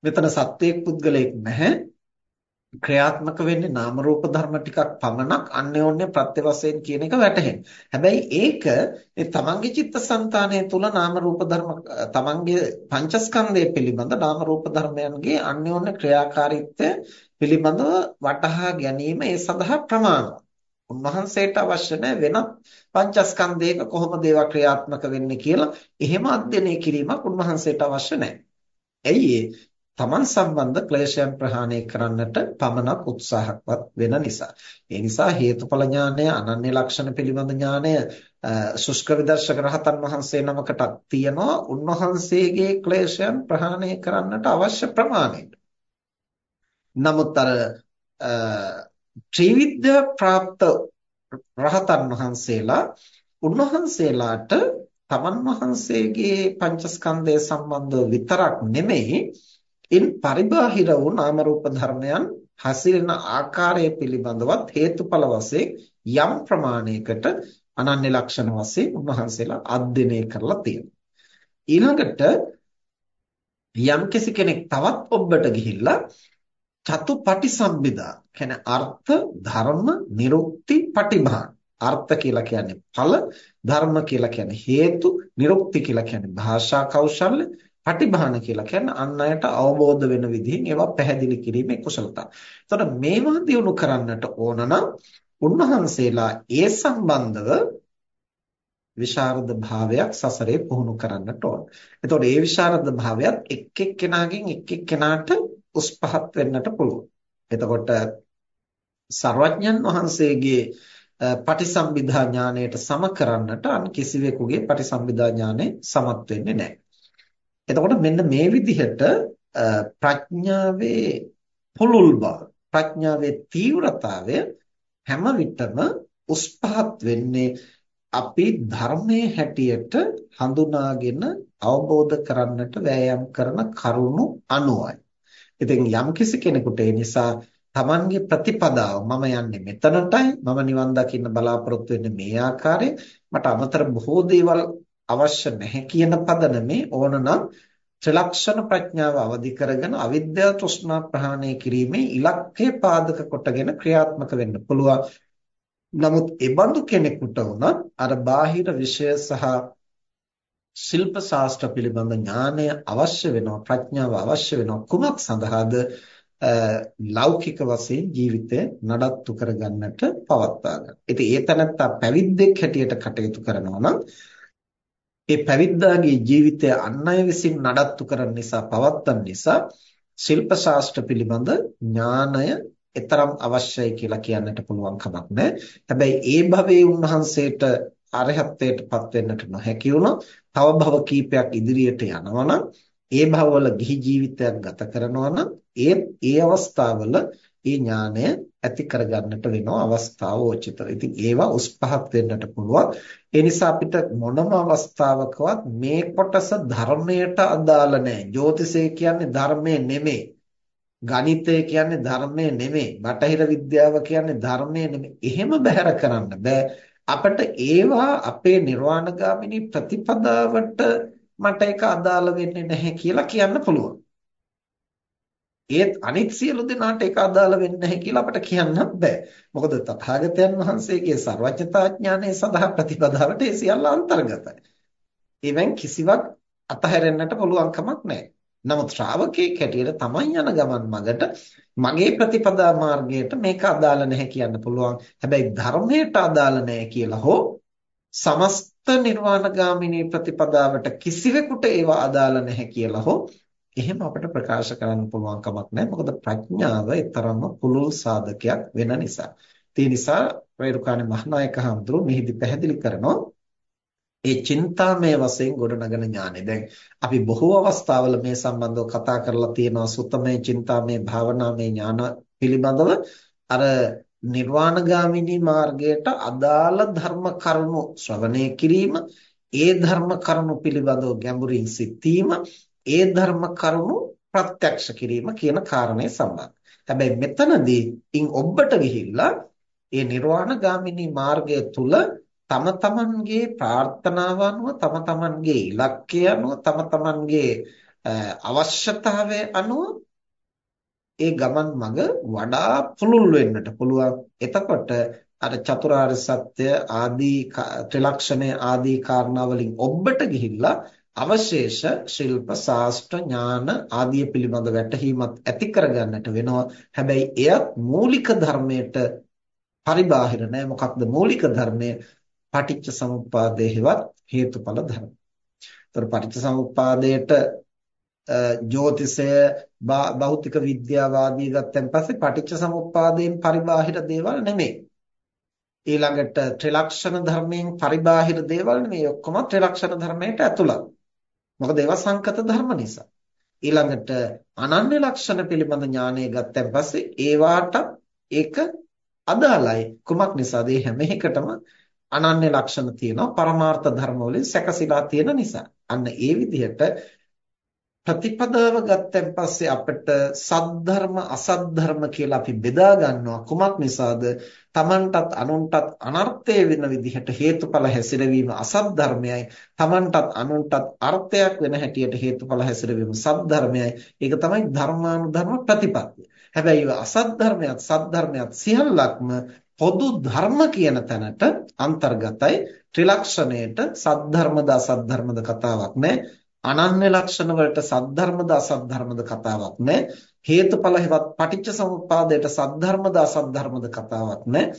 මෙතන සත්වයේ පුද්ගලයෙක් නැහැ ක්‍රියාත්මක වෙන්නේ නාම රූප ධර්ම ටිකක් පමණක් අන්‍යෝන්‍ය ප්‍රත්‍ය වශයෙන් කියන එක වැටහෙන. හැබැයි ඒක ඒ තමන්ගේ චිත්තසංතානය තුල නාම රූප ධර්ම තමන්ගේ පංචස්කන්ධය පිළිබඳ නාම රූප ධර්මයන්ගේ අන්‍යෝන්‍ය ක්‍රියාකාරීත්වය පිළිබඳව වටහා ගැනීම ඒ සඳහා ප්‍රමාණවත්. උන්වහන්සේට අවශ්‍ය නැහැ වෙනත් පංචස්කන්ධයක කොහොමද ඒවා ක්‍රියාත්මක වෙන්නේ කියලා එහෙම අධ්‍යයනය කිරීමක් උන්වහන්සේට අවශ්‍ය නැහැ. ඇයි තමන් සම්බන්ධ ක්ලේශයන් ප්‍රහාණය කරන්නට පමණක් උත්සාහවත් වෙන නිසා. ඒ නිසා හේතුඵල ඥානය, අනන්‍ය ලක්ෂණ පිළිබඳ ඥානය ශුෂ්ක විදර්ශක රහතන් වහන්සේ නමකටත් තියෙනවා. උන්වහන්සේගේ ක්ලේශයන් ප්‍රහාණය කරන්නට අවශ්‍ය ප්‍රමාණයට. නමුත් අර ත්‍රිවිධ ප්‍රාප්ත රහතන් වහන්සේලා උන්වහන්සේලාට තමන් වහන්සේගේ පංචස්කන්ධය සම්බන්ධව විතරක් නෙමෙයි ඉන් පරිබාහිර වූ නාම රූප ධර්මයන් හැසිරෙන ආකාරය පිළිබඳවත් හේතුඵල වශයෙන් යම් ප්‍රමාණයකට අනන්‍ය ලක්ෂණ වශයෙන් උන්වහන්සේලා අධ්‍යයනය කරලා තියෙනවා. ඊළඟට යම් කෙනෙක් තවත් ඔබට ගිහිල්ලා චතුපටිසම්භිදා කියන්නේ අර්ථ ධර්ම නිරුක්ති පටිභාන අර්ථ කියලා කියන්නේ ඵල ධර්ම කියලා කියන්නේ හේතු නිරුක්ති කියලා කියන්නේ භාෂා කෞශල්‍ය පටිභාන කියලා කියන්නේ අන් අයට අවබෝධ වෙන විදිහින් ඒවා පැහැදිලි කිරීමේ කුසලතාව. එතකොට මේවා දියුණු කරන්නට ඕන නම් උන්වහන්සේලා ඒ සම්බන්ධව විශාරද භාවයක් සසරේ පුහුණු කරන්නට ඕන. එතකොට ඒ විශාරද භාවයත් එක් එක්කෙනාගෙන් එක් එක්කෙනාට උස් පහත් වෙන්නට පුළුවන්. එතකොට සර්වඥන් වහන්සේගේ පටිසම්භිදා ඥාණයට සම කරන්නට අන් කිසිවෙකුගේ පටිසම්භිදා ඥාණය සමත් වෙන්නේ නැහැ. එතකොට මෙන්න මේ විදිහට ප්‍රඥාවේ පුළුල් බව ප්‍රඥාවේ තීව්‍රතාවය හැම විටම උස් පහත් වෙන්නේ අපි ධර්මයේ හැටියට හඳුනාගෙන අවබෝධ කරන්නට වෑයම් කරන කරුණු අනුවයි. ඉතින් යම්කිසි කෙනෙකුට ඒ නිසා Tamanගේ ප්‍රතිපදාව මම යන්නේ මෙතනටයි මම නිවන් දකින්න බලාපොරොත්තු වෙන්නේ මේ ආකාරයේ මට අමතර බොහෝ දේවල් අවශ්‍ය නැහැ කියන පදනමේ ඕනනම් ත්‍රිලක්ෂණ ප්‍රඥාව අවදි කරගෙන අවිද්‍යාව තෘෂ්ණා ප්‍රහාණය කිරීමේ ඉලක්කය පාදක කොටගෙන ක්‍රියාත්මක වෙන්න පුළුවන්. නමුත් ඒ බඳු කෙනෙකුට උනත් අර බාහිර විෂය සහ ශිල්ප ශාස්ත්‍ර පිළිබඳ ඥානය අවශ්‍ය වෙනවා ප්‍රඥාව අවශ්‍ය වෙනවා කුමක් සඳහාද ලෞකික වශයෙන් ජීවිතය නඩත්තු කරගන්නට පවත්වා ගන්න. ඉතින් ඒ තැනත්තා පැවිද්දෙක් හැටියට කටයුතු කරනවා නම් ඒ පැවිද්දාගේ ජීවිතය අන් අය විසින් නඩත්තු කරන නිසා පවත්වන නිසා ශිල්ප ශාස්ත්‍ර පිළිබඳ ඥානය ඊතරම් අවශ්‍යයි කියලා කියන්නට පුළුවන් කමක් නැහැ. හැබැයි ඒ භවයේ උන්වහන්සේට අරහත්ත්වයටපත් වෙන්නට නොහැකි වුණොත් තව භව කීපයක් ඉදිරියට යනවා ඒ භවවල ගිහි ජීවිතයක් ගත කරනවා නම් ඒ ඒ අවස්ථාවල ඒ ඥානය ඇති කරගන්නට වෙනවා අවස්ථාවෝචිත. ඉතින් ඒවා උස් පහත් වෙන්නට පුළුවන්. ඒ නිසා අපිට මොනම අවස්ථාවකවත් මේ කොටස ධර්මයට අදාළ නැහැ. ජ්‍යොතිෂය කියන්නේ ධර්මයේ නෙමෙයි. ගණිතය කියන්නේ ධර්මයේ නෙමෙයි. බටහිර විද්‍යාව කියන්නේ ධර්මයේ නෙමෙයි. එහෙම බැහැර කරන්න බෑ. අපිට ඒවා අපේ නිර්වාණගාමිනී ප්‍රතිපදාවට මට ඒක අදාළ වෙන්නේ නැහැ කියලා කියන්න පුළුවන්. ඒත් අනිත් සියලු දෙනාට ඒක අදාළ වෙන්නේ නැහැ කියලා අපට කියන්නත් බෑ. මොකද තථාගතයන් වහන්සේගේ සර්වඥතා ඥානය සඳහා ප්‍රතිපදාවට ඒ සියල්ල අන්තර්ගතයි. ඒවෙන් කිසිවක් අතහැරෙන්නට පුළුවන් කමක් නැහැ. නමුත් ශ්‍රාවකයෙක් හැටියට තමන් යන ගමන් මගට මගේ ප්‍රතිපදා මාර්ගයට මේක අදාළ නැහැ කියන්න පුළුවන්. හැබැයි ධර්මයට අදාළ නැහැ කියලා හෝ සමස්ත නිර්වාණගාමිනී ප්‍රතිපදාවට කිසිවෙකුට ඒවා අදාළ නැහැ කියලා හෝ එහෙම අපිට ප්‍රකාශ කරන්න පුළුවන් කමක් නැහැ. මොකද ප්‍රඥාව ඊතරම්ම පුළුල් සාධකයක් වෙන නිසා. ඒ නිසා රේරුකාණේ මහානායක හඳුරු මෙහිදී පැහැදිලි කරනවා ඒ චින්තාමය වශයෙන් ගොඩනගන ඥානෙ. දැන් අපි බොහෝ අවස්ථාවල මේ සම්බන්ධව කතා කරලා තියෙනවා සුත්තමය චින්තාමය භාවනාමය ඥාන පිළිබඳව අර නිර්වාණගාමිනී මාර්ගයට අදාළ ධර්ම කරුණු ශ්‍රවණය කිරීම ඒ ධර්ම කරුණු පිළිබඳව ගැඹුරින් සිතීම ඒ ධර්ම කරුණු ප්‍රත්‍යක්ෂ කිරීම කියන කාරණේ සම්බන්ධ. හැබැයි මෙතනදී ඉන් ඔබට ගිහිල්ලා ඒ නිර්වාණගාමිනී මාර්ගය තුල තම තමන්ගේ ප්‍රාර්ථනාව අනුව තම තමන්ගේ ඉලක්කය අනුව තම තමන්ගේ අවශ්‍යතාවය අනුව ඒ ගමන් මඟ වඩා පුළුල් වෙන්නට පුළුවන්. එතකොට අර චතුරාර්ය සත්‍ය ආදී ත්‍රිලක්ෂණය ආදී කාරණා වලින් ඔබට ගිහිල්ලා අවශේෂ ශිල්ප ශාස්ත්‍ර ඥාන ආදී පිළිබඳ වැටහීමක් ඇති කරගන්නට වෙනවා. හැබැයි එයත් මූලික ධර්මයට පරිබාහිර නෑ. මොකක්ද මූලික ධර්මය? පටිච්ච සමුප්පාදේහිවත් හේතුඵල ධර්ම. ඒතර පටිච්ච සමුප්පාදයට ජ්‍යොතිෂය භෞතික විද්‍යාව ආදී ගත්තන් පස්සේ පටිච්ච සමුප්පාදයෙන් පරිබාහිර දේවල් නෙමෙයි. ඊළඟට ත්‍රිලක්ෂණ ධර්මයෙන් පරිබාහිර දේවල් නෙමෙයි ඔක්කොම ත්‍රිලක්ෂණ ධර්මයට ඇතුළත්. මොකද ඒවා සංකත ධර්ම නිසා. ඊළඟට අනන්‍ය ලක්ෂණ පිළිබඳ ඥානය ගත්තන් පස්සේ ඒවාට ඒක අදාළයි. කුමක් නිසාද? මේ හැම එකටම අනන්‍ය ලක්ෂණ තියෙනවා. පරමාර්ථ ධර්ම වලින් සැකසීලා තියෙන නිසා. අන්න ඒ විදිහට ප්‍රතිපදාව ගත්තන් පස්සේ අපිට සද්ධර්ම අසද්ධර්ම කියලා අපි බෙදා ගන්නවා. කුමක් නිසාද? තමන්ටත් අනුන්ටත් අනර්ථය වෙන විදිහට හේතුඵල හැසිරවීම අසද්ධර්මයයි. තමන්ටත් අනුන්ටත් අර්ථයක් වෙන හැටියට හේතුඵල හැසිරවීම සද්ධර්මයයි. ඒක තමයි ධර්මානුධර්ම ප්‍රතිපත්තිය. හැබැයි අසද්ධර්මයක් සද්ධර්මයක් සියල්ලක්ම පොදු ධර්ම කියන තැනට අන්තර්ගතයි. ත්‍රිලක්ෂණයට සද්ධර්මද අසද්ධර්මද කතාවක් නෑ. අනන්‍ය ලක්ෂණ වලට සද්ධර්මද අසද්ධර්මද කතාවක් නැහැ. හේතුඵල හේවත් පටිච්ච සමුප්පාදයට සද්ධර්මද අසද්ධර්මද කතාවක් නැහැ.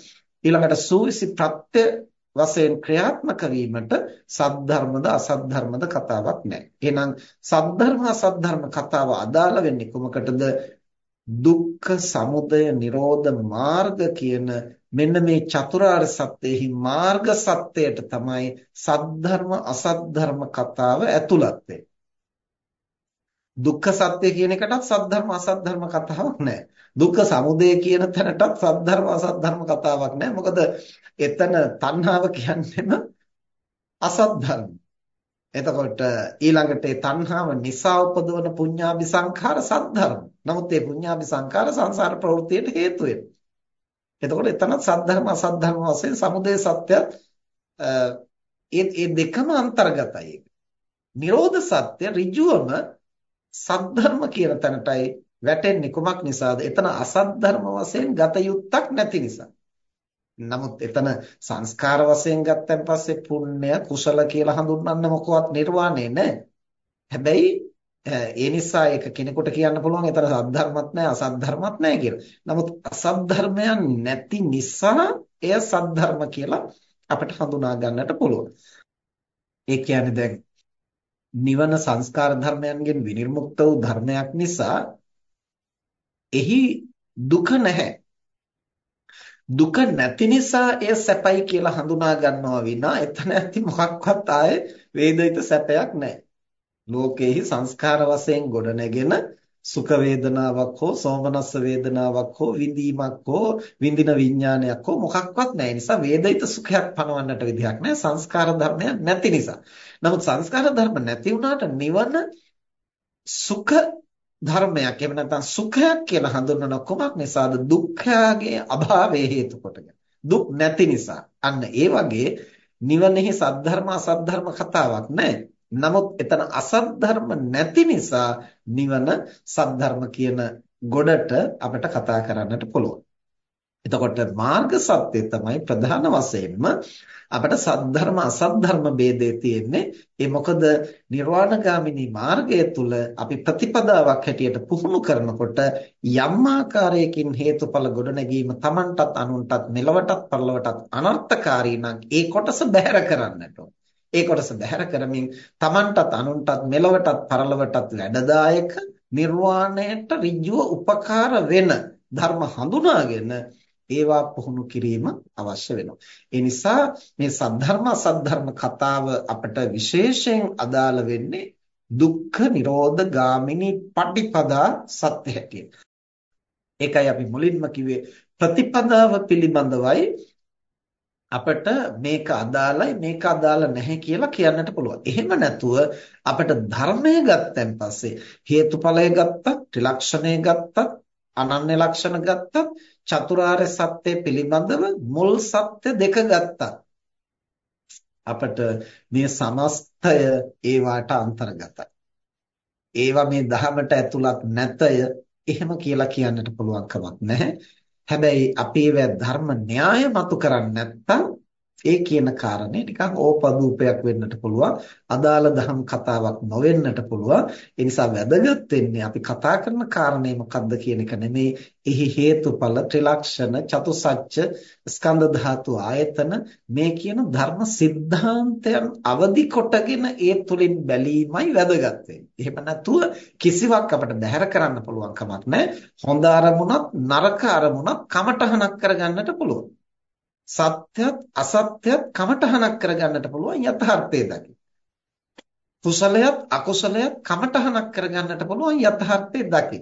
ඊළඟට සූවිසි ප්‍රත්‍ය වශයෙන් ක්‍රියාත්මක වීමට සද්ධර්මද අසද්ධර්මද කතාවක් නැහැ. එහෙනම් සද්ධර්ම අසද්ධර්ම කතාව අදාළ වෙන්නේ කොමකටද? දුක්ඛ සමුදය නිරෝධ මාර්ග කියන මෙන්න මේ චතුරාර්ය සත්‍යෙහි මාර්ග සත්‍යයට තමයි සද්ධර්ම අසද්ධර්ම කතාව ඇතුළත් වෙන්නේ. දුක්ඛ සත්‍ය කියන එකටත් සද්ධර්ම අසද්ධර්ම කතාවක් නැහැ. දුක්ඛ සමුදය කියන තැනටත් සද්ධර්ම අසද්ධර්ම කතාවක් නැහැ. මොකද එතන තණ්හාව කියන්නේම අසද්ධර්ම. එතකොට ඊළඟට ඒ තණ්හාව නිසා උපදවන පුඤ්ඤාභි සංඛාර සද්ධර්ම. නමුත් මේ පුඤ්ඤාභි සංඛාර සංසාර ප්‍රවෘත්තියට හේතු වෙනවා. එතකොට එතනත් සද්ධර්ම අසද්ධර්ම වශයෙන් සමුදය සත්‍යත් ඒ ඒ දෙකම අන්තර්ගතයි. නිරෝධ සත්‍ය ඍජුවම සද්ධර්ම කියන තැනටයි වැටෙන්නේ කුමක් නිසාද? එතන අසද්ධර්ම වශයෙන් ගත යුත්තක් නැති නිසා. නමුත් එතන සංස්කාර වශයෙන් ගත්තන් පස්සේ පුණ්‍ය කුසල කියලා හඳුන්වන්න මොකවත් නිර්වාණය නැහැ. හැබැයි ඒ නිසා ඒක කෙනෙකුට කියන්න පුළුවන් ඒතර සද්ධර්මත් නැහැ අසද්ධර්මත් නැහැ කියලා. නමුත් අසද්ධර්මයන් නැති නිසා එය සද්ධර්ම කියලා අපිට හඳුනා ගන්නට පුළුවන්. ඒ කියන්නේ දැන් නිවන සංස්කාර ධර්මයන්ගෙන් විනිර්මුක්ත වූ ධර්මයක් නිසා එහි දුක නැහැ. දුක නැති නිසා එය සැපයි කියලා හඳුනා ගන්නවා විනා එතන ඇති මොකක්වත් ආයේ වේදිත සැපයක් නැහැ. ලෝකයේහි සංස්කාර වශයෙන් ගොඩනැගෙන සුඛ වේදනාවක් හෝ සෝමනස්ස වේදනාවක් හෝ විඳීමක් හෝ විඳින විඥානයක් හෝ මොකක්වත් නැහැ. නිසා වේදිත සුඛයක් පනවන්නට විදිහක් නැහැ. සංස්කාර ධර්මයක් නැති නිසා. නමුත් සංස්කාර ධර්ම නැති වුණාට නිවන සුඛ ධර්මයක්. එහෙම නැත්නම් සුඛයක් කියලා හඳුන්වන කොමක් නිසාද? දුක්ඛයාගේ අභාවය හේතු කොටගෙන. දුක් නැති නිසා. අන්න ඒ වගේ නිවනෙහි සද්ධර්ම අසද්ධර්ම කතාවක් නැහැ. නමුත් එතන අසත් ධර්ම නැති නිසා නිවන සද්ධර්ම කියන ගොඩට අපිට කතා කරන්නට පුළුවන්. එතකොට මාර්ග සත්‍ය තමයි ප්‍රධාන වශයෙන්ම අපිට සද්ධර්ම අසද්ධර්ම ભેදේ තියෙන්නේ. ඒ මොකද නිර්වාණගාමිනී මාර්ගය තුල අපි ප්‍රතිපදාවක් හැටියට පුහුණු කරනකොට යම් ආකාරයකින් හේතුඵල ගොඩනැගීම Tamanටත් අනුන්ටත් මෙලවටත් පරලොවටත් අනර්ථකාරී නම් ඒ කොටස බැහැර කරන්නට ඕන. ඒ කොටස බැහැර කරමින් Tamanටත් අනුන්ටත් මෙලවටත් පරලොවටත් වැඩදායක නිර්වාණයට ඍජුව උපකාර වෙන ධර්ම හඳුනාගෙන ඒවා පුහුණු කිරීම අවශ්‍ය වෙනවා. ඒ නිසා මේ සද්ධර්ම අසද්ධර්ම කතාව අපට විශේෂයෙන් අදාළ වෙන්නේ දුක්ඛ නිරෝධ ගාමිනී පටිපදා සත්‍ය හැටියට. ඒකයි අපි මුලින්ම කිව්වේ ප්‍රතිපදාව පිළිබඳවයි අපිට මේක අදාළයි මේක අදාළ නැහැ කියලා කියන්නට පුළුවන්. එහෙම නැතුව අපිට ධර්මය ගත්තන් පස්සේ හේතුඵලය ගත්තත්, ත්‍රිලක්ෂණය ගත්තත්, අනන්‍ය ලක්ෂණ ගත්තත්, චතුරාර්ය සත්‍ය පිළිබඳව මුල් සත්‍ය දෙක ගත්තත් අපට මේ සමස්තය ඒවාට අන්තර්ගතයි. ඒවා මේ ධහමට ඇතුළත් නැතය එහෙම කියලා කියන්නට පුළුවන් කමක් නැහැ. හැබැයි අපි ඒවා ධර්ම න්‍යාය මතු කරන්නේ නැත්නම් ඒ කියන කාරණේ නිකන් ඕපදූපයක් වෙන්නට පුළුවන් අදාළ ධම් කතාවක් නොවෙන්නට පුළුවන් ඒ නිසා වැදගත් වෙන්නේ අපි කතා කරන කාරණේ මොකද්ද කියන එක නෙමේ එහි හේතුඵල ත්‍රිලක්ෂණ චතුසත්‍ය ස්කන්ධ ධාතු ආයතන මේ කියන ධර්ම સિદ્ધාන්තයන් අවදි කොටගෙන ඒ තුලින් බැලීමයි වැදගත් වෙන්නේ. එහෙම නැතුව කිසිවක් අපිට බැහැර කරන්න පුළුවන් කමක් නැහැ. හොඳ අරමුණක් නරක අරමුණක් කමටහනක් කරගන්නට පුළුවන්. සත්‍යත් අසත්‍යත් කමටහනක් කරගන්නට පුළුවන් යථාර්ථය දකි. කුසලයක් අකුසලයක් කමටහනක් කරගන්නට පුළුවන් යථාර්ථය දකි.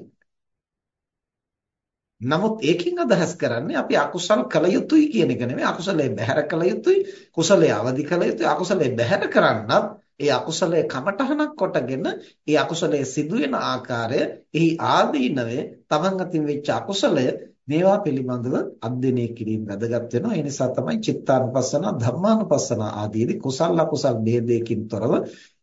නමුත් ඒකෙන් අදහස් කරන්නේ අපි අකුසල් කළ යුතුයි කියන එක නෙමෙයි අකුසලයේ බැහැර කළ යුතුයි කුසලයේ අවදි කළ යුතුයි අකුසලයේ බැහැර කරන්නත් ඒ අකුසලයේ කමටහනක් කොටගෙන ඒ අකුසලයේ සිදුවෙන ආකාරය එහි ආදීනවේ තමන් අතින් වෙච්ච අකුසලය මේවා පිළිබඳව අධ්‍යයනය කිරීම වැදගත් වෙනවා. ඒ නිසා තමයි චිත්තානුපස්සන, ධම්මානුපස්සන ආදීදී කුසල අකුසල් ભેදයකින් තොරව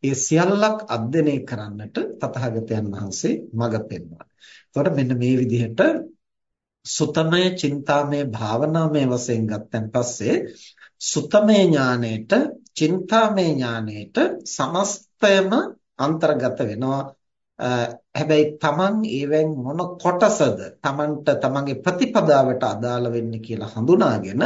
ඒ සියල්ලක් අධ්‍යයනය කරන්නට තථාගතයන් වහන්සේ මඟ පෙන්වනවා. එතකොට මෙන්න මේ විදිහට සුතමය, චින්තාමය, භාවනාමය වශයෙන් ගත්තන් පස්සේ සුතමය ඥාණයට, චින්තාමය ඥාණයට සමස්තයම අන්තර්ගත වෙනවා. හැබැයි Taman ඒවෙන් මොන කොටසද Tamanට Tamanගේ ප්‍රතිපදාවට අදාළ වෙන්නේ කියලා හඳුනාගෙන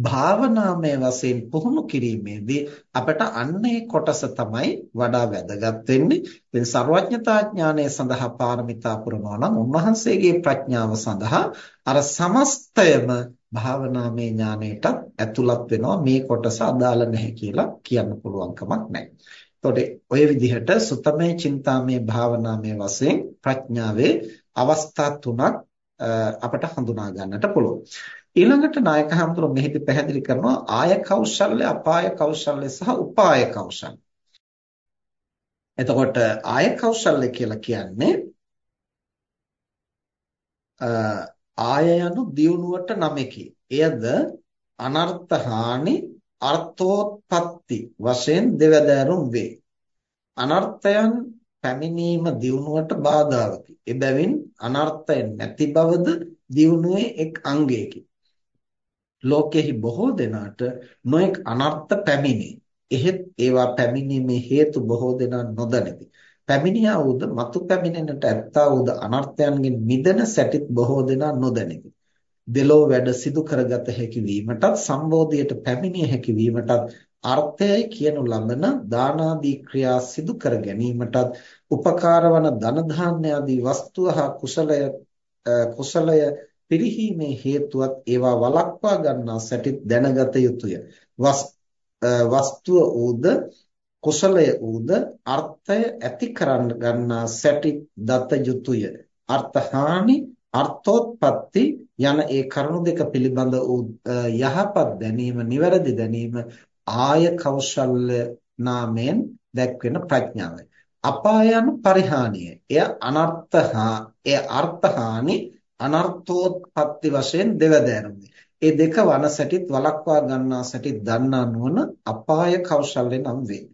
භාවනාමය වශයෙන් පුහුණු කිරීමේදී අපට අන්නේ කොටස තමයි වඩා වැදගත් වෙන්නේ. ඉතින් ਸਰවඥතා ඥානය සඳහා පාරමිතා පුරනවා නම් උන්වහන්සේගේ ප්‍රඥාව සඳහා අර සමස්තයම භාවනාමය ඥානයටත් ඇතුළත් වෙනවා මේ කොටස අදාළ නැහැ කියලා කියන්න පුළුවන් කමක් නැහැ. එතකොට ඔය විදිහට සුතමේ චින්තාමේ භාවනාමේ වශයෙන් ප්‍රඥාවේ අවස්ථා තුනක් අපට හඳුනා ගන්නට පුළුවන්. ඊළඟට නායක හඳුර මෙහිදී පැහැදිලි කරනවා ආය කෞශල්‍ය, අපාය කෞශල්‍ය සහ උපාය කෞශල්‍ය. එතකොට ආය කෞශල්‍ය කියලා කියන්නේ ආය යනු දියුණුවට නමකි. එයද අනර්ථ හානි අර්ථෝත්පත්ති වශයෙන් දෙවදෑරුම් වේ. අනර්ථයන් පැමිණීම දියුණුවට බාධාවකි. එබැවින් අනර්ථය නැති බවද දියුණුවේ එක් අංගයකි. ලෝකෙහි බොහෝ දෙනාට නොඑක් අනර්ථ පැමිණේ. එහෙත් ඒවා පැමිණීමේ හේතු බොහෝ දෙනා නොදනිති. පැමිණියා වූද මතු පැමිණෙන්නට ඇත්තා වූද අනර්ථයන්ගෙන් මිදෙන සැටිත් බොහෝ දෙනා නොදනිති. දෙලෝ වැඩ සිදු කරගත හැකි වීමටත් සම්බෝධියට පැමිණිය හැකි වීමටත් අර්ථයයි කියනු ලබන දානාදී ක්‍රියා සිදු කර ගැනීමටත් උපකාර වන ධන ධාන්‍ය ආදී වස්තුව හා කුසලය කුසලය පිරිහීමේ හේතුවත් ඒවා වළක්වා ගන්නා සැටිත් දැනගත යුතුය. වස්තුව ඌද කුසලය ඌද අර්ථය ඇති කරන්න ගන්නා සැටිත් දත යුතුය. අර්ථහානි අර්ථෝත්පත්ති යන ඒ කරුණු දෙක පිළිබඳ වූ යහපත් දැනීම නිවැරදි දැනීම ආය කෞශල්‍ය නාමයෙන් දැක්වෙන ප්‍රඥාවයි. අපායන පරිහානිය. එය අනර්ථහා එය අර්ථහානි අනර්ථෝත්පත්ති වශයෙන් දෙවදෑරුම්යි. ඒ දෙක වන සැටිත් වලක්වා ගන්නා සැටිත් දන්නා නුවණ අපාය කෞශල්‍ය නම් වේ.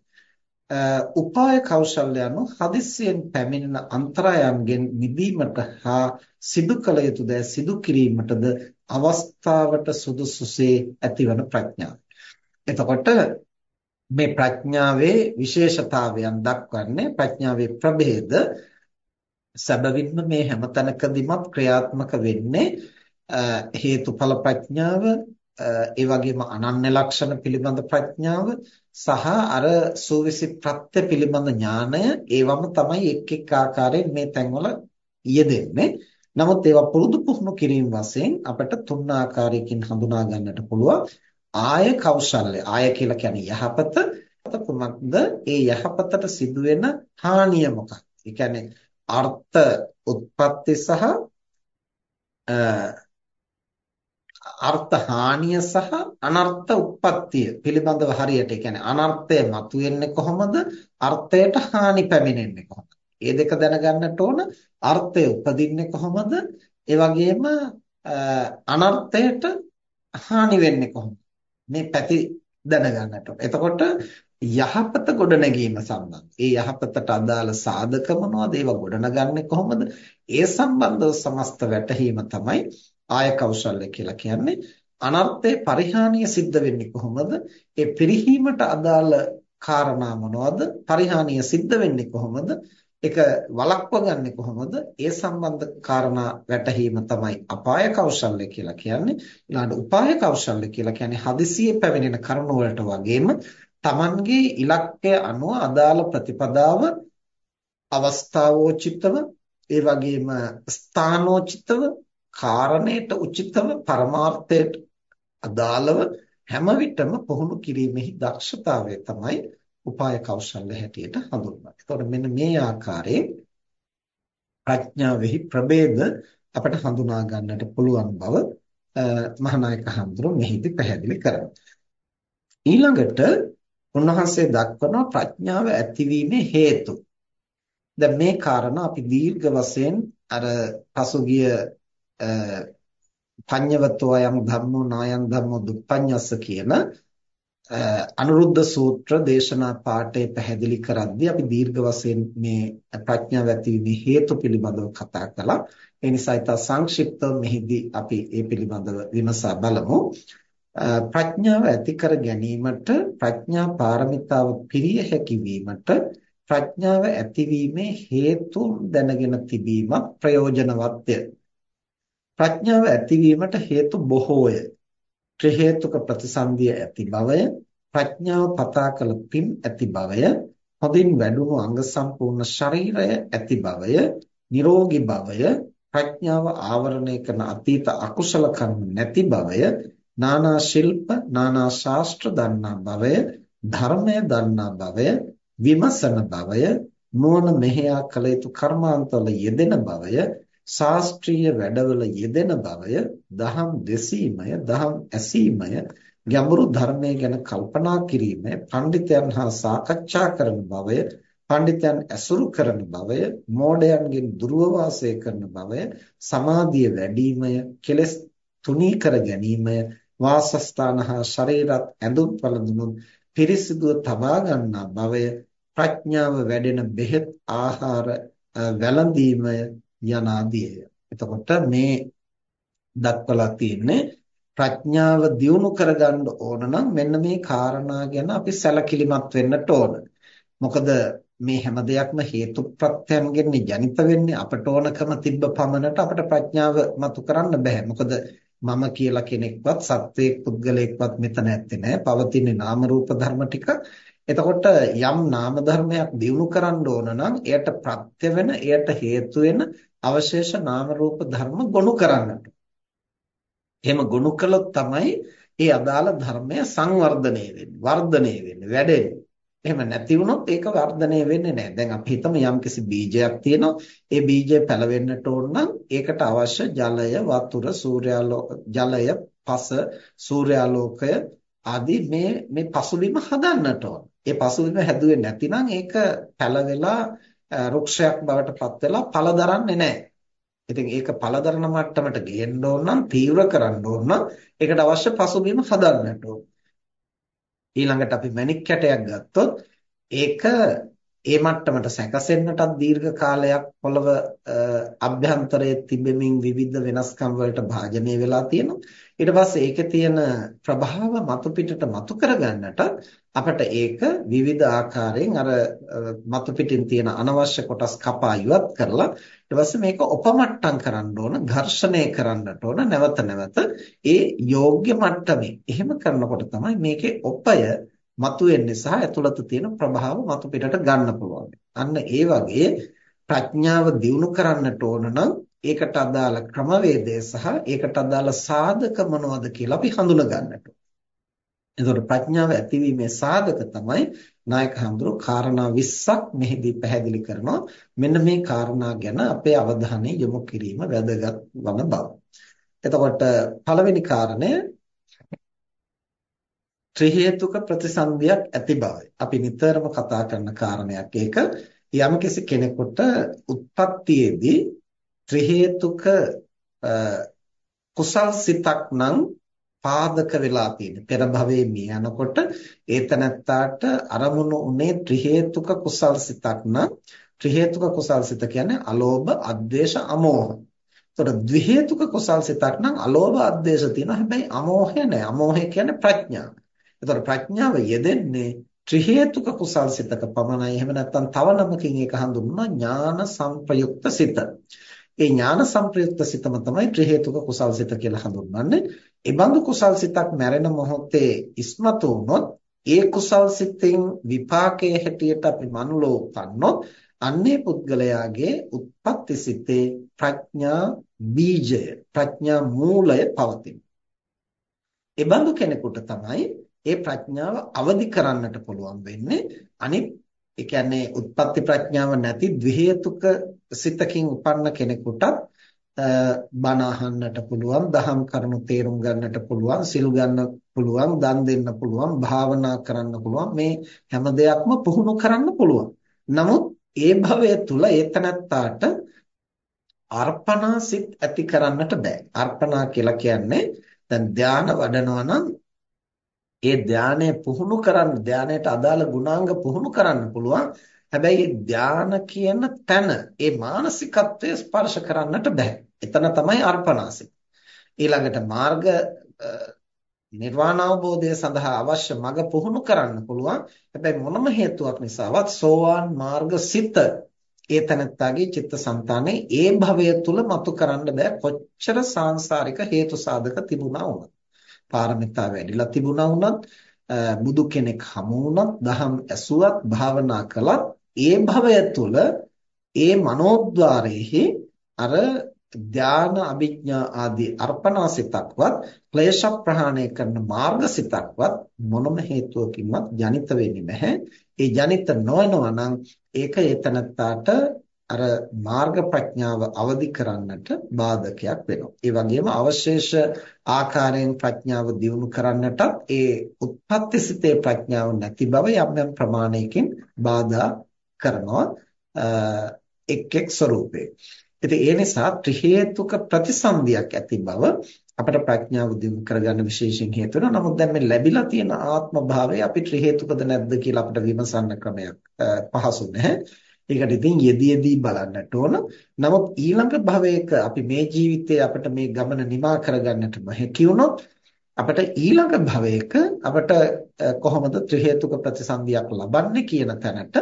උපාය කෞශල්‍ය anu හදිස්සියෙන් පැමිණෙන අන්තරයන්ගෙන් මිදීමට හා සිදු කළ යුතු දෑ සිදු කිරීමටද අවස්ථාවට සුදුසුසේ ඇතිවන ප්‍රඥාව. එතකොට මේ ප්‍රඥාවේ විශේෂතාවයන් දක්වන්නේ ප්‍රඥාවේ ප්‍රභේද සැබවින්ම මේ හැමතැනකදීමත් ක්‍රියාත්මක වෙන්නේ හේතුඵල ප්‍රඥාව ඒ වගේම අනන්‍ය ලක්ෂණ පිළිබඳ ප්‍රඥාව සහ අර සූවිසි ප්‍රත්‍ය පිළිබඳ ඥානය ඒවම තමයි එක් එක් ආකාරයෙන් මේ තැන්වල යෙදෙන්නේ. නමුත් ඒවා පුරුදු පුහුණු කිරීම වශයෙන් අපිට තුන් ආකාරයකින් හඳුනා ගන්නට පුළුවන්. ආය කෞශල්‍ය ආය කියලා කියන්නේ යහපත කුමක්ද ඒ යහපතට සිදුවෙන හානිය මොකක්ද ඒ කියන්නේ අර්ථ උත්පත්ති සහ අර්ථ හානිය සහ අනර්ථ උප්පත්තිය පිළිබඳව හරියට ඒ කියන්නේ අනර්ථය මතුවෙන්නේ කොහොමද? අර්ථයට හානි පැමිණෙන්නේ කොහොමද? මේ දෙක දැනගන්නට ඕන අර්ථය උපදින්නේ කොහොමද? ඒ වගේම අනර්ථයට හානි වෙන්නේ කොහොමද? මේ පැති දැනගන්නට ඕන. එතකොට යහපත ගොඩනැගීම සම්බන්ධ. ඒ යහපතට අදාළ සාධක මොනවද? ඒවා ගොඩනගන්නේ කොහොමද? ඒ සම්බන්ධව සමස්ත වැටහීම තමයි ආය කෞශල්‍ය කියලා කියන්නේ. අනර්ථේ පරිහානිය සිද්ධ වෙන්නේ කොහොමද? ඒ පිරිහීමට අදාළ කාරණා මොනවද? පරිහානිය සිද්ධ වෙන්නේ කොහොමද? ඒක වළක්ව ගන්නෙ කොහොමද? ඒ සම්බන්ධ කාරණා වැටහීම තමයි අපාය කෞශල්‍ය කියලා කියන්නේ. ඊළඟට උපාය කෞශල්‍ය කියලා කියන්නේ හදිසියෙ පැමිණෙන කරුණ වලට වගේම Tamanගේ ඉලක්කය අනුව අදාළ ප්‍රතිපදාව අවස්ථාවෝචිතව ඒ වගේම ස්ථානෝචිතව කාරණයට උචිතව පරමාර්ථයට අදාළව හැම විටම පුහුණු කිරීමෙහි දක්ෂතාවය තමයි උපාය කෞශල්‍ය හැටියට හඳුන්වන්නේ. එතකොට මෙන්න මේ ආකාරයේ ප්‍රඥාවෙහි ප්‍රභේද අපට හඳුනා ගන්නට පුළුවන් බව මහානායක හඳුරු මෙහිදී පැහැදිලි කරනවා. ඊළඟට උන්වහන්සේ දක්වනවා ප්‍රඥාව ඇතිවීමේ හේතු. දැන් මේ කාරණා අපි දීර්ඝ වශයෙන් අර පසුගිය පඤ්ඤවතෝ අයං ධම්මෝ නායං ධම්මෝ දුප්පඤ්ඤස්ස කියන අනුරුද්ධ සූත්‍ර දේශනා පාඩේ පැහැදිලි කරද්දී අපි දීර්ඝ වශයෙන් මේ ප්‍රඥාව ඇතිවීමේ හේතු පිළිබඳව කතා කළා. ඒ නිසා ඊට සංක්ෂිප්තව මෙහිදී අපි ඒ පිළිබඳව විමසා බලමු. ප්‍රඥාව ඇති කර ගැනීමට ප්‍රඥා පාරමිතාව පිරිය හැකි වීමට ප්‍රඥාව ඇතිවීමේ හේතු දැනගෙන තිබීම ප්‍රයෝජනවත්ය. ප්‍රඥාව ඇතිවීමට හේතු බොහෝය. ත්‍රි හේතුක ප්‍රතිසන්දිය ඇති බවය, ප්‍රඥාව පතා කළ පින් ඇති බවය, හොඳින් වැඩුණු අංග සම්පූර්ණ ශරීරය ඇති බවය, නිරෝගී බවය, ප්‍රඥාව ආවරණය කරන අතීත අකුසල කර්ම නැති බවය, නානා ශිල්ප, නානා ශාස්ත්‍ර දන්නා බවය, ධර්මය දන්නා බවය, විමසන බවය, නුවණ මෙහෙයා කළ යුතු කර්මාන්තවල යෙදෙන බවය ශාස්ත්‍රීය වැඩවල යෙදෙන බවය දහම් දෙසීමය දහම් ඇසීමය ගැඹුරු ධර්මය ගැන කල්පනා කිරීමය පඬිතයන් හා සාකච්ඡා කරන බවය පඬිතයන් ඇසුරු කරන බවය මෝඩයන්ගෙන් දුරව වාසය කරන බවය සමාධිය වැඩිමය කෙලස් තුනී කර ගැනීමය වාසස්ථාන හා ශරීරත් ඇඳුම් පළඳුනුත් පිරිසිදුව තබා ගන්නා බවය ප්‍රඥාව වැඩෙන බෙහෙත් ආහාර වැළඳීමය යනාදීය. එතකොට මේ දක්වලා තියෙන්නේ ප්‍රඥාව දියුණු කරගන්න ඕන නම් මෙන්න මේ කාරණා ගැන අපි සැලකිලිමත් වෙන්නට ඕන. මොකද මේ හැම දෙයක්ම හේතු ප්‍රත්‍යයන්ගෙන් ජනිත වෙන්නේ අපට ඕනකම තිබ්බ පමණට අපට ප්‍රඥාව මතු කරන්න බෑ. මොකද මම කියලා කෙනෙක්වත් සත්වයක් පුද්ගලයෙක්වත් මෙතන ඇත්තේ නෑ. පවතින්නේ නාම රූප ධර්ම ටික. එතකොට යම් නාම ධර්මයක් දියුණු කරන්න ඕන නම් එයට ප්‍රත්‍ය වෙන, එයට හේතු වෙන අවශේෂ නාම රූප ධර්ම ගොනු කරන්නට. එහෙම ගොනු කළොත් තමයි ඒ අදාළ ධර්මය සංවර්ධනය වෙන්නේ, වර්ධනය වෙන්නේ, වැඩෙන්නේ. එහෙම නැති වුණොත් ඒක වර්ධනය වෙන්නේ නැහැ. දැන් අපි හිතමු යම්කිසි බීජයක් තියෙනවා. ඒ බීජය පැලවෙන්නට ඕන නම් ඒකට අවශ්‍ය ජලය, වතුර, සූර්යාලෝක, ජලය, පස, සූර්යාලෝකය ආදී මේ මේ පසුබිම හදන්නට ඕන. ඒ පසුබිම හැදුවේ නැතිනම් ඒක පැලවෙලා රුක්ෂයක් බවට පත් වෙලා ඵල දරන්නේ නැහැ. ඉතින් ඒක ඵල දරන මට්ටමට ගේන්න ඕන නම් තීව්‍ර කරන්න ඕන නම් ඒකට අවශ්‍ය පසුබිම හදන්නට ඕන. ඊළඟට අපි මැණික් කැටයක් ගත්තොත් ඒක ඒ මට්ටමට සැකසෙන්නටත් දීර්ඝ කාලයක් පොළව අභ්‍යන්තරයේ තිබෙමින් විවිධ වෙනස්කම් වලට භාජනය වෙලා තියෙනවා. ඊට පස්සේ ඒකේ තියෙන ප්‍රභාව මතු පිටට මතු කරගන්නට අපිට ඒක විවිධ ආකාරයෙන් අර මතු පිටින් තියෙන අනවශ්‍ය කොටස් කපා ඉවත් කරලා ඊට පස්සේ මේක උපමට්ටම් කරන්න ඕන ඝර්ෂණය කරන්නට ඕන නැවත නැවත ඒ යෝග්‍ය මට්ටමේ එහෙම කරනකොට තමයි මේකේ ඔපය මතුවෙන්නේ සහ ඇතුළත තියෙන ප්‍රභාව මතු පිටට ගන්න පුළුවන්. අන්න ඒ වගේ ප්‍රඥාව දියුණු කරන්නට ඕන නම් ඒකට අදාළ ක්‍රමවේදය සහ ඒකට අදාළ සාධක මොනවද කියලා අපි හඳුනා ගන්නට එතකොට ප්‍රඥාව ඇතිවීමේ සාධක තමයි නායක හඳුරු කාරණා 20ක් මෙහිදී පැහැදිලි කරනවා මෙන්න මේ කාරණා ගැන අපේ අවධානය යොමු කිරීම වැදගත් වන බව. එතකොට පළවෙනි කාරණය ත්‍රි හේතුක ප්‍රතිසන්දියක් ඇති බවයි. අපි නිතරම කතා කරන කාරණයක් ඒක. යම්කිසි කෙනෙකුට උත්පත්තියේදී ත්‍රි හේතුක කුසල් සිතක් නම් පාදක වෙලා තියෙන පෙර භවයේ මිය යනකොට ඒතනත්තාට අරමුණු උනේ ත්‍රි හේතුක කුසල් සිතක් නම් ත්‍රි හේතුක කුසල් සිත කියන්නේ අලෝභ, අද්වේෂ, අමෝහ. එතකොට ද්වි හේතුක කුසල් සිතක් නම් අලෝභ, අද්වේෂ තියෙනවා. හැබැයි අමෝහය නැහැ. අමෝහය කියන්නේ ප්‍රඥාව. එතකොට ප්‍රඥාව යෙදෙන්නේ ත්‍රි හේතුක කුසල් සිතක පමණයි. එහෙම නැත්නම් තව නමකින් ඒක හඳුන්වනවා ඥාන සංප්‍රයුක්ත සිත. ඒ ඥාන සංප්‍රයුක්ත සිතම තමයි ත්‍රි හේතුක කුසල් සිත කියලා හඳුන්වන්නේ. ඒ බඳු කුසල් සිතක් මැරෙන මොහොතේ ඉස්මතු වුණොත් ඒ කුසල් සිතෙන් විපාකයේ හැටියට අපි මනුලෝ උපන්නොත් අන්නේ පුද්ගලයාගේ උත්පත්ති සිතේ ප්‍රඥා බීජය ප්‍රඥා මූලය පවතින. ඒ බඳු කෙනෙකුට තමයි ඒ ප්‍රඥාව අවදි කරන්නට පුළුවන් වෙන්නේ අනිත් ඒ කියන්නේ උත්පත්ති ප්‍රඥාව නැති ද්විහේතුක සිතකින් උපන්න කෙනෙකුටත් බණ අහන්නට පුළුවන් දහම් කරුණු තේරුම් ගන්නට පුළුවන් සිල් ගන්න පුළුවන් දන් දෙන්න පුළුවන් භාවනා කරන්න පුළුවන් මේ හැම දෙයක්ම පුහුණු කරන්න පුළුවන්. නමුත් ඒ භවය තුල ඒතනත්තාට අර්පණා සිත් ඇති කරන්නට බෑ. අර්පණා කියලා කියන්නේ දැන් ධාන වඩනවා නම් ඒ ධානය පුහුණු කරන්න ධානයට අදාළ ගුණාංග පුහුණු කරන්න පුළුවන්. හැබැයි ධාන කියන තැන ඒ මානසිකත්වය ස්පර්ශ කරන්නට බෑ. එතන තමයි අර්පණාසිත. ඊළඟට මාර්ග නිර්වාණ අවබෝධය සඳහා අවශ්‍ය මඟ පුහුණු කරන්න පුළුවන්. හැබැයි මොනම හේතුවක් නිසාවත් සෝවාන් මාර්ග සිත ඒ තනත්තාගේ චිත්තසංතානේ ඒ භවය තුල මතු කරන්න බෑ කොච්චර සාංශාරික හේතු සාධක තිබුණා වුණත්. පාරමිතා වැඩිලා තිබුණා වුණත් බුදු කෙනෙක් හමු වුණත් දහම් ඇසුවත් භාවනා කළත් ඒ භවය තුළ ඒ මනෝද්වාරයේහි අර ධාන අභිඥා ආදී අර්පණාසිතක්වත් ක්ලේශ ප්‍රහාණය කරන මාර්ගසිතක්වත් මොනම හේතුවකින්වත් ජනිත වෙන්නේ නැහැ. ඒ ජනිත නොවනවා නම් ඒක ඒතනත්තාට අර මාර්ග ප්‍රඥාව අවදි කරන්නට බාධකයක් වෙනවා. ඒ වගේම අවශේෂ ආකාරයෙන් ප්‍රඥාව දියුණු කරන්නටත් ඒ උත්පත්ති සිතේ ප්‍රඥාව නැති බව යම් යම් ප්‍රමාණයකින් බාධා කරනවා එක් එක් ස්වરૂපේ. ඉතින් ඒ නිසා ත්‍රි හේතුක ප්‍රතිසන්දියක් ඇති බව අපට ප්‍රඥාව දියුණු කරගන්න විශේෂයෙන් හේතු වෙනවා. නමුත් දැන් මේ ලැබිලා තියෙන ආත්ම භාවය අපි ත්‍රි හේතුකද නැද්ද කියලා අපිට විමසන්න ක්‍රමයක් පහසු නැහැ. ඒකට ඉතින් යෙදී බලන්නට ඕන. නමුත් ඊළඟ භවයක අපි මේ ජීවිතයේ අපිට මේ ගමන නිමා කරගන්නට හැකි වුණොත් අපිට ඊළඟ භවයක අපිට කොහොමද ත්‍රි හේතුක ප්‍රතිසන්දියක් ලබන්නේ කියන තැනට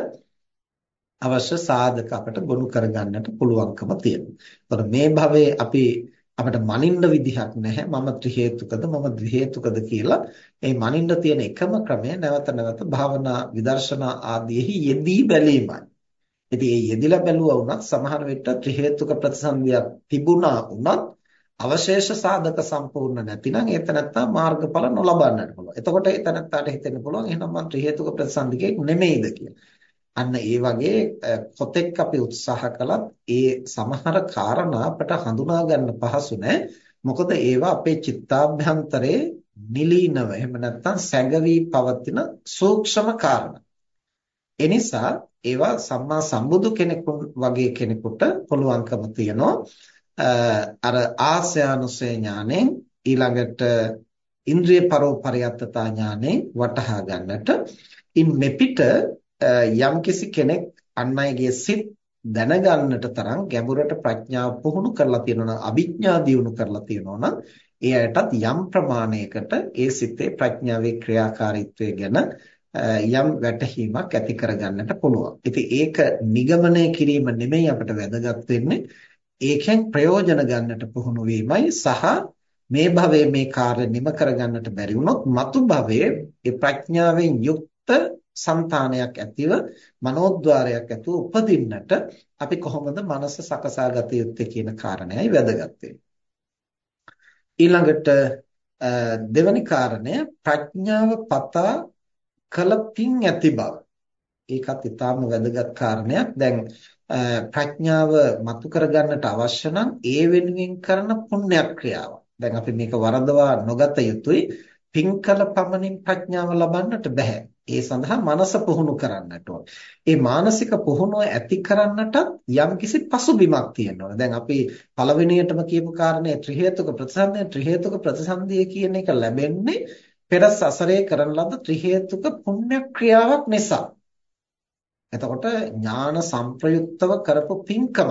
අවශ්‍ය සාධක අපිට ගොනු කරගන්නට පුළුවන්කම තියෙනවා. එතකොට මේ භවයේ අපි අපිට මනින්න විදිහක් නැහැ. මම ත්‍රි හේතුකද මම ද්වි හේතුකද කියලා. මේ මනින්න තියෙන එකම ක්‍රමය නැවත නැවත භාවනා විදර්ශනා ආදීෙහි යෙදී බැලීමයි. ඉතින් ඒ යෙදිලා බැලුවා වුණත් සමහර විට ත්‍රි හේතුක ප්‍රතිසන්දියක් තිබුණා වුණත් අවශේෂ සාධක සම්පූර්ණ නැතිනම් ඒතනත්තා මාර්ගඵල නොලබන්නට පුළුවන්. එතකොට ඒතනත්තාට හිතෙන්න පුළුවන් එහෙනම් මම ත්‍රි හේතුක ප්‍රතිසන්දිකේ නෙමෙයිද කියලා. අන්න ඒ වගේ කොතෙක් අපි උත්සාහ කළත් ඒ සමහර කාරණා අපට හඳුනා ගන්න පහසු නෑ. මොකද ඒවා අපේ චිත්තාභ්‍යන්තරේ නිලීනව එහෙම නැත්නම් සැඟවි පවතින සූක්ෂම කාරණා. එනිසා ඒවා සම්මා සම්බුදු කෙනෙකු වගේ කෙනෙකුට පුළුවන්කම තියනවා. අර ආස්‍යානුසය ඥාණයෙන් ඊළඟට ඉන්ද්‍රිය පරෝපරියත්තතා ඥාණයෙන් වටහා ගන්නට ඉන් මෙපිට යම්කිසි කෙනෙක් අන් අයගේ සිත් දැනගන්නට තරම් ගැඹුරට ප්‍රඥාව පුහුණු කරලා තියෙනවා නම් අභිඥා දියුණු කරලා තියෙනවා නම් ඒ අයටත් යම් ප්‍රමාණයකට ඒ සිතේ ප්‍රඥාවේ ක්‍රියාකාරීත්වය ගැන යම් වැටහීමක් ඇති කරගන්නට පුළුවන්. ඉතින් ඒක නිගමනය කිරීම නෙමෙයි අපිට වැදගත් වෙන්නේ. ඒකෙන් ප්‍රයෝජන ගන්නට පුහුණු වීමයි සහ මේ භවයේ මේ කාර්ය නිම කරගන්නට බැරි වුණොත් මතු භවයේ ඒ ප්‍රඥාවෙන් යුක්ත సంతානයක් ඇතිව මනෝද්වාරයක් ඇතුව උපදින්නට අපි කොහොමද මනස සකසා ගත යුත්තේ කියන කාරණයයි වැදගත් ඊළඟට දෙවැනි කාරණය ප්‍රඥාව පතා කළ පින් ඇති බව. ඒකත් ඊටාම වැදගත් කාරණයක්. දැන් ප්‍රඥාව මතු කරගන්නට අවශ්‍ය නම් ඒ වෙනුවෙන් කරන පුණ්‍ය ක්‍රියාව. දැන් අපි මේක වරදවා නොගත යුතුයි. පින්කල පමණින් ප්‍රඥාව ලබන්නට බෑ. ඒ සඳහා මනස පුහුණු කරන්නට ඕන. ඒ මානසික පුහුණුව ඇති කරන්නටත් යම්කිසි පසුබිමක් තියෙනවා. දැන් අපි පළවෙනියටම කියපු කාරණේ ත්‍රි හේතුක ප්‍රතිසන්දිය ත්‍රි හේතුක ප්‍රතිසන්දිය කියන එක ලැබෙන්නේ පෙර සසරේ කරන ලද ත්‍රි හේතුක පුණ්‍ය ක්‍රියාවක් නිසා. එතකොට ඥාන සංප්‍රයුක්තව කරපු පින්කම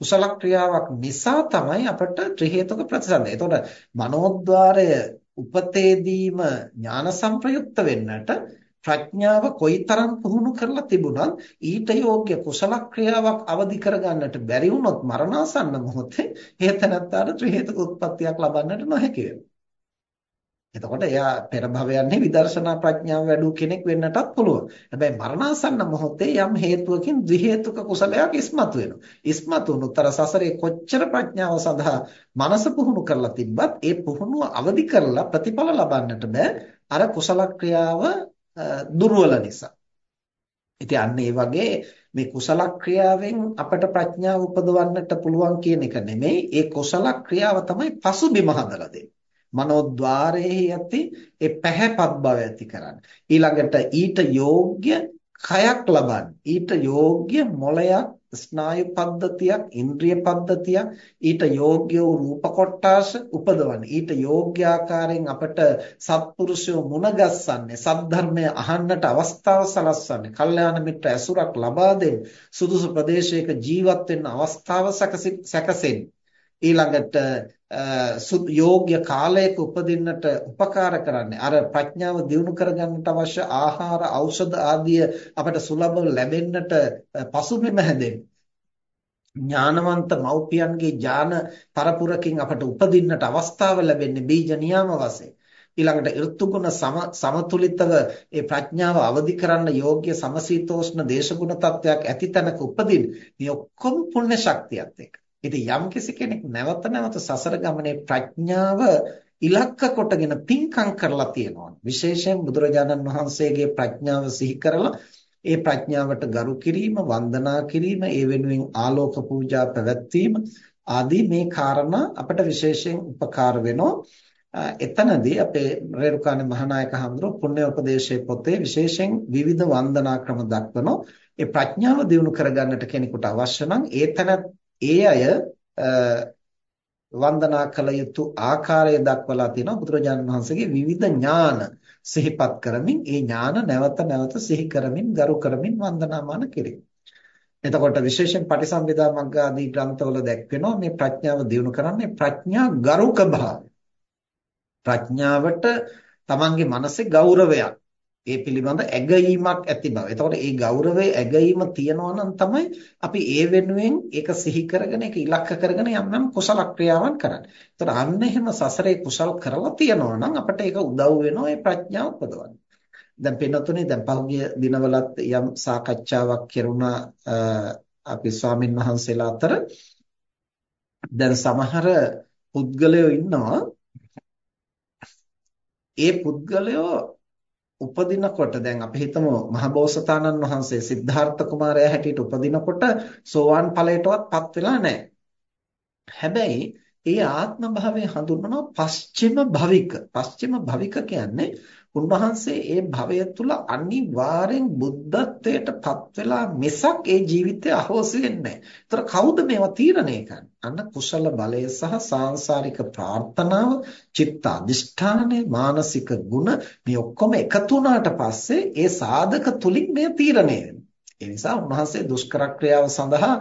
කුසල ක්‍රියාවක් නිසා තමයි අපට ත්‍රි හේතුක ප්‍රතිසන්දිය. එතකොට මනෝද්වාරය උපතේදීම ඥාන සංප්‍රයුක්ත වෙන්නට ප්‍රඥාව කොයිතරම් පුහුණු කරලා තිබුණත් ඊට යෝග්‍ය කුසල ක්‍රියාවක් අවදි කරගන්නට බැරි වුණොත් මරණාසන්න මොහොතේ හේතනත්තාට ත්‍රි හේතුක උත්පත්තියක් ලබන්නට නොහැකි වෙනවා. එතකොට එයා පෙර භවයන්හි විදර්ශනා ප්‍රඥාව වැඩි කෙනෙක් වෙන්නටත් පුළුවන්. හැබැයි මරණාසන්න මොහොතේ යම් හේතුවකින් ද්වි හේතුක කුසලයක් ඉස්මතු වෙනවා. ඉස්මතු වුණුතර සසරේ කොච්චර ප්‍රඥාව සඳහා මනස පුහුණු කරලා තිබ්බත් ඒ පුහුණුව අවදි කරලා ප්‍රතිඵල ලබන්නට බෑ. අර කුසල ක්‍රියාව දුර්වල නිසා. ඉතින් අන්න ඒ වගේ මේ කුසල ක්‍රියාවෙන් අපට ප්‍රඥාව උපදවන්නට පුළුවන් කියන එක නෙමෙයි ඒ කුසල ක්‍රියාව තමයි පසුබිම හදලා දෙන්නේ. මනෝද්වාරයේ ඇති ඒ පැහැපත් බව ඇති කරන්නේ. ඊළඟට ඊට යෝග්‍ය කයක් ලබන්න. ඊට යෝග්‍ය මොළයක් ස්නායු පද්ධතියක් ඉන්ද්‍රිය පද්ධතියක් ඊට යෝග්‍ය වූ රූප කොටාස උපදවන්න ඊට යෝග්‍ය ආකාරයෙන් අපට සත්පුරුෂයෝ මුණගස්සන්නේ සද්ධර්මය අහන්නට අවස්ථාව සලස්වන්නේ කල්යාණ මිත්‍ර ඇසුරක් ලබා දෙන්න සුදුසු ප්‍රදේශයක ජීවත් වෙන්න අවස්ථාව සැකසෙන්න ඊළඟට යෝග්‍ය කාලයක උපදින්නට උපකාර කරන්නේ. අර ප්‍රඥාව දියුණු කරගන්නට අවශ්‍ය ආහාර ඖෂධ ආදිය අපට සුලභව ලැබෙන්නට පසුබිම හැදෙන්නේ ඥානවන්ත මව්පියන්ගේ ඥාන පරපුරකින් අපට උපදින්නට අවස්ථාව ලැබෙන්නේ බීජ නියාම වශයෙන්. ඊළඟට ඍතුගුණ සම සමතුලිතව ඒ ප්‍රඥාව අවදි කරන්න යෝග්‍ය සමසීතෝෂ්ණ දේශගුණ තත්වයක් ඇති තැනක උපදින මේ ඔක්කොම පුණ්‍ය ශක්තියත් එක්ක. ඉතින් යම්කිසි කෙනෙක් නැවත නැවත සසර ගමනේ ප්‍රඥාව ඉලක්ක කොටගෙන පින්කම් කරලා තියෙනවා. විශේෂයෙන් බුදුරජාණන් වහන්සේගේ ප්‍රඥාව සිහි කරලා ඒ ප්‍රඥාවට ගරු කිරීම, වන්දනා කිරීම, ඒ වෙනුවෙන් ආලෝක පූජා පැවැත්වීම ආදී මේ කාරණා අපට විශේෂයෙන් උපකාර වෙනවා. එතනදී අපේ රේරුකාණේ මහානායක හඳුරු පුණ්‍ය උපදේශයේ පොතේ විශේෂයෙන් විවිධ වන්දනා ක්‍රම දක්වනවා. ඒ ප්‍රඥාව දියුණු කරගන්නට කෙනෙකුට අවශ්‍ය නම් ඒ තැන ඒ අය වන්දනා කළ යුතු ආකාරය දක්වලා තියෙනවා බුදුරජාණන් වහන්සේගේ විවිධ ඥාන සිහිපත් කරමින් ඒ ඥාන නැවත නැවත සිහි කරමින් ගරු කරමින් වන්දනාමාන කිරීම. එතකොට විශේෂයෙන් පටිසම්භිදා මග්ග ආදී ග්‍රන්ථවල දැක්වෙනවා මේ ප්‍රඥාව දියුණු කරන්නේ ප්‍රඥා ගරුක භාවය. ප්‍රඥාවට තමන්ගේ මනසේ ගෞරවයක් ඒ පිළිබඳ ඇගීමක් ඇති බව. එතකොට මේ ගෞරවයේ ඇගීම තියනවා නම් තමයි අපි ඒ වෙනුවෙන් ඒක සිහි කරගෙන ඒක ඉලක්ක කරගෙන යම් යම් කුසල ක්‍රියාවන් කරන්නේ. එතකොට අන්න එහෙම සසරේ කුසල් කරලා තියනවා නම් අපිට ඒක උදව් වෙනවා ඒ ප්‍රඥාව උපදවන්න. දැන් පින්නතුනේ දැන් පහුගිය දිනවලත් යම් සාකච්ඡාවක් කෙරුණා අපි ස්වාමින් වහන්සේලා අතර දැන් සමහර පුද්ගලයෝ ඉන්නවා ඒ පුද්ගලයෝ උපදිනකොට දැන් අපි හිතමු මහබෝසතාණන් වහන්සේ සිද්ධාර්ථ කුමාරයා හැටියට උපදිනකොට සෝවාන් ඵලයටවත්පත් වෙලා නැහැ. හැබැයි ඒ ආත්ම භාවය හඳුන්වනවා පස්චිම භවික. පස්චිම භවික කියන්නේ උන්වහන්සේ ඒ භවය තුල අනිවාර්යෙන් බුද්ධත්වයට පත් වෙලා මිසක් ඒ ජීවිතය අහෝසි වෙන්නේ නැහැ. ඒතර කවුද මේවා තීරණය කරන්නේ? අන්න කුසල බලය සහ සාංශාරික ප්‍රාර්ථනාව, චිත්ත අධිෂ්ඨානය, මානසික ගුණ මේ ඔක්කොම එකතු වුණාට පස්සේ ඒ සාධක තුලින් මේ තීරණය වෙනවා. ඒ නිසා උන්වහන්සේ දුෂ්කර ක්‍රියාව සඳහා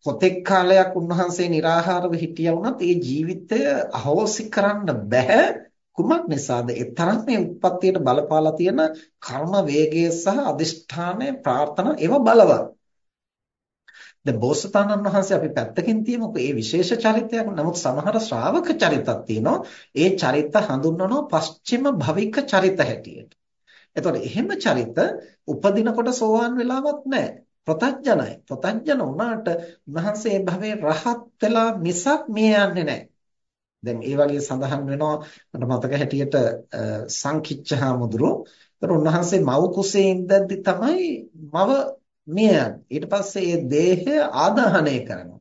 කොතෙක් කාලයක් උන්වහන්සේ निराහාරව හිටියා වුණත් ඒ ජීවිතය අහෝසි කරන්න බෑ කුමක් නිසාද? ඒ තරම් මේ උත්පත්තියට බලපාලා තියෙන කර්ම වේගය සහ අදිෂ්ඨානය ප්‍රාර්ථනා ඒවා බලවත්. දැන් බෝසතාණන් වහන්සේ අපි පැත්තකින් තියමුකෝ ඒ විශේෂ චරිතයක්. නමුත් සමහර ශ්‍රාවක චරිතක් තියෙනවා. ඒ චරිත හඳුන්වනවා පස්චිම භවික චරිත හැටියට. එතකොට එහෙම චරිත උපදිනකොට සෝවාන් වෙලාවක් නැහැ. ප්‍රතඥයි. ප්‍රතඥ වුණාට උන්වහන්සේ භවයේ රහත් වෙලා මිසක් මේ යන්නේ නැහැ. දැන් ඒ වගේ සඳහන් වෙනවා. මට මතක හැටියට සංකිච්ඡහාමුදුරෝ ඒතර උන්වහන්සේ මව කුසේ ඉඳද්දි තමයි මව මිය ඊට පස්සේ ඒ දේහය ආදාහනය කරනවා.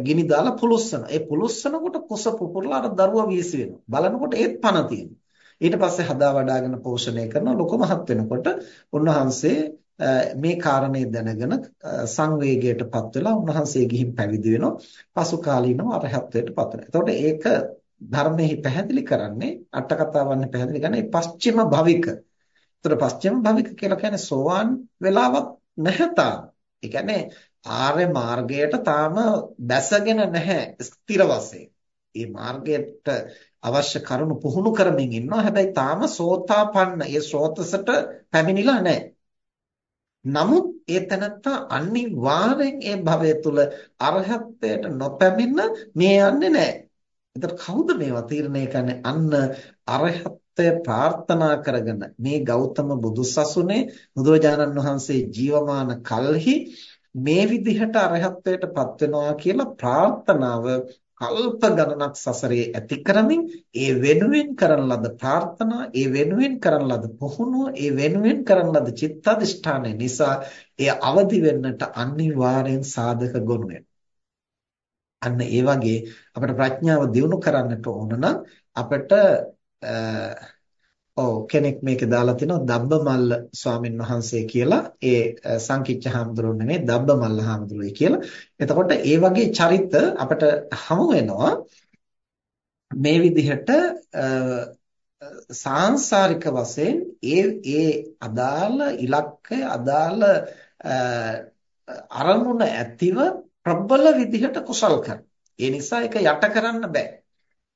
ගිනි දාලා පුලුස්සන ඒ පුලුස්සනකොට කුස පුපුරලා අර දරුවා වීසි වෙනවා. බලනකොට ඒත් පණ තියෙනවා. ඊට පස්සේ හදා වඩාගෙන පෝෂණය කරන ලොකු මහත් වෙනකොට උන්වහන්සේ මේ කාරණේ දැනගෙන සංවේගයටපත් වෙලා උන්වහන්සේ ගිහින් පැවිදි වෙනවා. පසු කාලීනව අරහත්ත්වයටපත් වෙනවා. එතකොට ඒක ධර්මයේ පැහැදිලි කරන්නේ අට කතාවන්නේ පැහැදිලි කරන්නේ පස්චිම භවික. එතකොට පස්චිම භවික කියලා කියන්නේ සෝවාන් වෙලාවක් නැහැ තාම. ඒ කියන්නේ ආර්ය මාර්ගයට තාම දැසගෙන නැහැ ස්ථිර වශයෙන්. මේ මාර්ගයට අවශ්‍ය කරුණු පුහුණු කරමින් ඉන්නවා. හැබැයි තාම සෝතාපන්න. ඒ ස්රෝතසට පැමිණිලා නැහැ. නමුත් ඒ තනත්තා අනිවාර්යෙන් ඒ භවය තුල අරහත්ත්වයට නොපැමිණ මේ යන්නේ නැහැ. එතකොට කවුද මේවා තීරණය කරන්නේ? අන්න අරහත්ත්වය ප්‍රාර්ථනා කරගෙන මේ ගෞතම බුදුසසුනේ බුදුරජාණන් වහන්සේ ජීවමාන කල්හි මේ විදිහට අරහත්ත්වයටපත් වෙනවා කියලා ප්‍රාර්ථනාව කල්ප ගණනක් සසරේ ඇති කරමින් ඒ වෙනුවෙන් කරන ලද ප්‍රාර්ථනා ඒ වෙනුවෙන් කරන ලද පුහුණුව ඒ වෙනුවෙන් කරන ලද චිත්තදිෂ්ඨානය නිසා එය අවදි වෙන්නට අනිවාර්යෙන් සාධක ගොනු අන්න ඒ වගේ අපිට ප්‍රඥාව දියුණු කරන්නට ඕන නම් අපිට ඔව් කෙනෙක් මේකේ දාලා තිනවා දබ්බමල්ල ස්වාමින් වහන්සේ කියලා ඒ සංකිච්ඡ හාමුදුරුවෝ නෙමෙයි දබ්බමල්ල හාමුදුරුවෝ කියලා. එතකොට ඒ වගේ චරිත අපිට හමු වෙනවා මේ විදිහට සාංශාරික වශයෙන් ඒ ඒ අදාළ ඉලක්කය අදාළ අරමුණ ඇතිව ප්‍රබල විදිහට කුසල් කරන. ඒ නිසා ඒක යට කරන්න බෑ.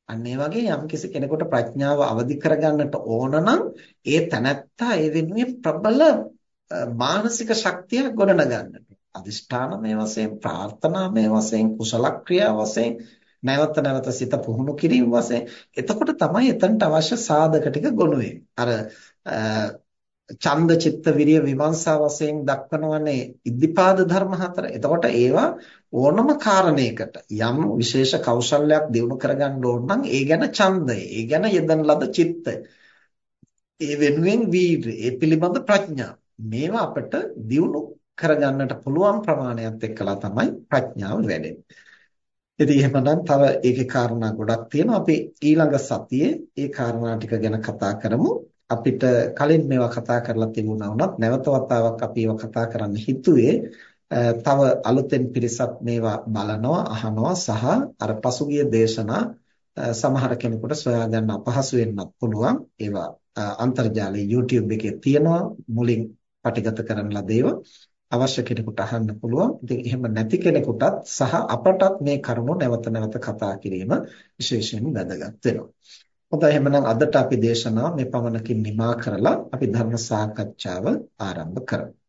අන්න ඒ වගේ යම්කිසි කෙනෙකුට ප්‍රඥාව අවදි කරගන්නට ඕන නම් ඒ තැනැත්තා ඒ වෙනුවෙන් ප්‍රබල මානසික ශක්තිය ගොඩනගන්නට. අදිෂ්ඨානමය වශයෙන්, ප්‍රාර්ථනාමය වශයෙන්, කුසල ක්‍රියා වශයෙන් නැවත නැවත සිත පුහුණු කිරීම වශයෙන් එතකොට තමයි එතනට අවශ්‍ය සාධක ටික ගොනු අර ඡන්ද චිත්ත විරිය විමර්ශා වශයෙන් දක්වනවනේ ඉද්ධිපාද ධර්ම හතර. එතකොට ඒවා ඕනම කාරණයකට යම් විශේෂ කෞශල්‍යයක් දිනු කරගන්න ඕන නම් ඒ ගැන ඡන්දය, ඒ ගැන යෙදන ලද චිත්තය, ඒ වෙනුවෙන් වීර්ය, ඒ පිළිබඳ ප්‍රඥා මේවා අපිට දිනු කරගන්නට පුළුවන් ප්‍රමාණයත් එක්කලා තමයි ප්‍රඥාව වැඩෙන්නේ. ඉතින් එහෙමනම් තව ඒකේ කාරණා ගොඩක් තියෙනවා. අපි ඊළඟ සතියේ ඒ කාරණා ටික ගැන කතා කරමු. අපිට කලින් මේවා කතා කරලා තිබුණා වුණත් නැවත වතාවක් අපි ඒවා කතා කරන්න හිතුවේ තව අලුතෙන් පිරිසක් මේවා බලනවා අහනවා සහ අර පසුගිය දේශනා සමහර කෙනෙකුට සොයා ගන්න අපහසු වෙන්නත් පුළුවන් ඒවා අන්තර්ජාලයේ YouTube එකේ තියෙනවා මුලින් පටිගත කරන ලද ඒවා අවශ්‍ය කෙනෙකුට අහන්න පුළුවන්. ඉතින් එහෙම නැති කෙනෙකුටත් සහ අපටත් මේ කරුණු නැවත නැවත කතා කිරීම විශේෂයෙන් වැදගත් වෙනවා. හොඳයි එහෙනම් අදට අපි දේශනාව මේ පමණකින් නිමා කරලා අපි ධර්ම සාකච්ඡාව ආරම්භ කරමු.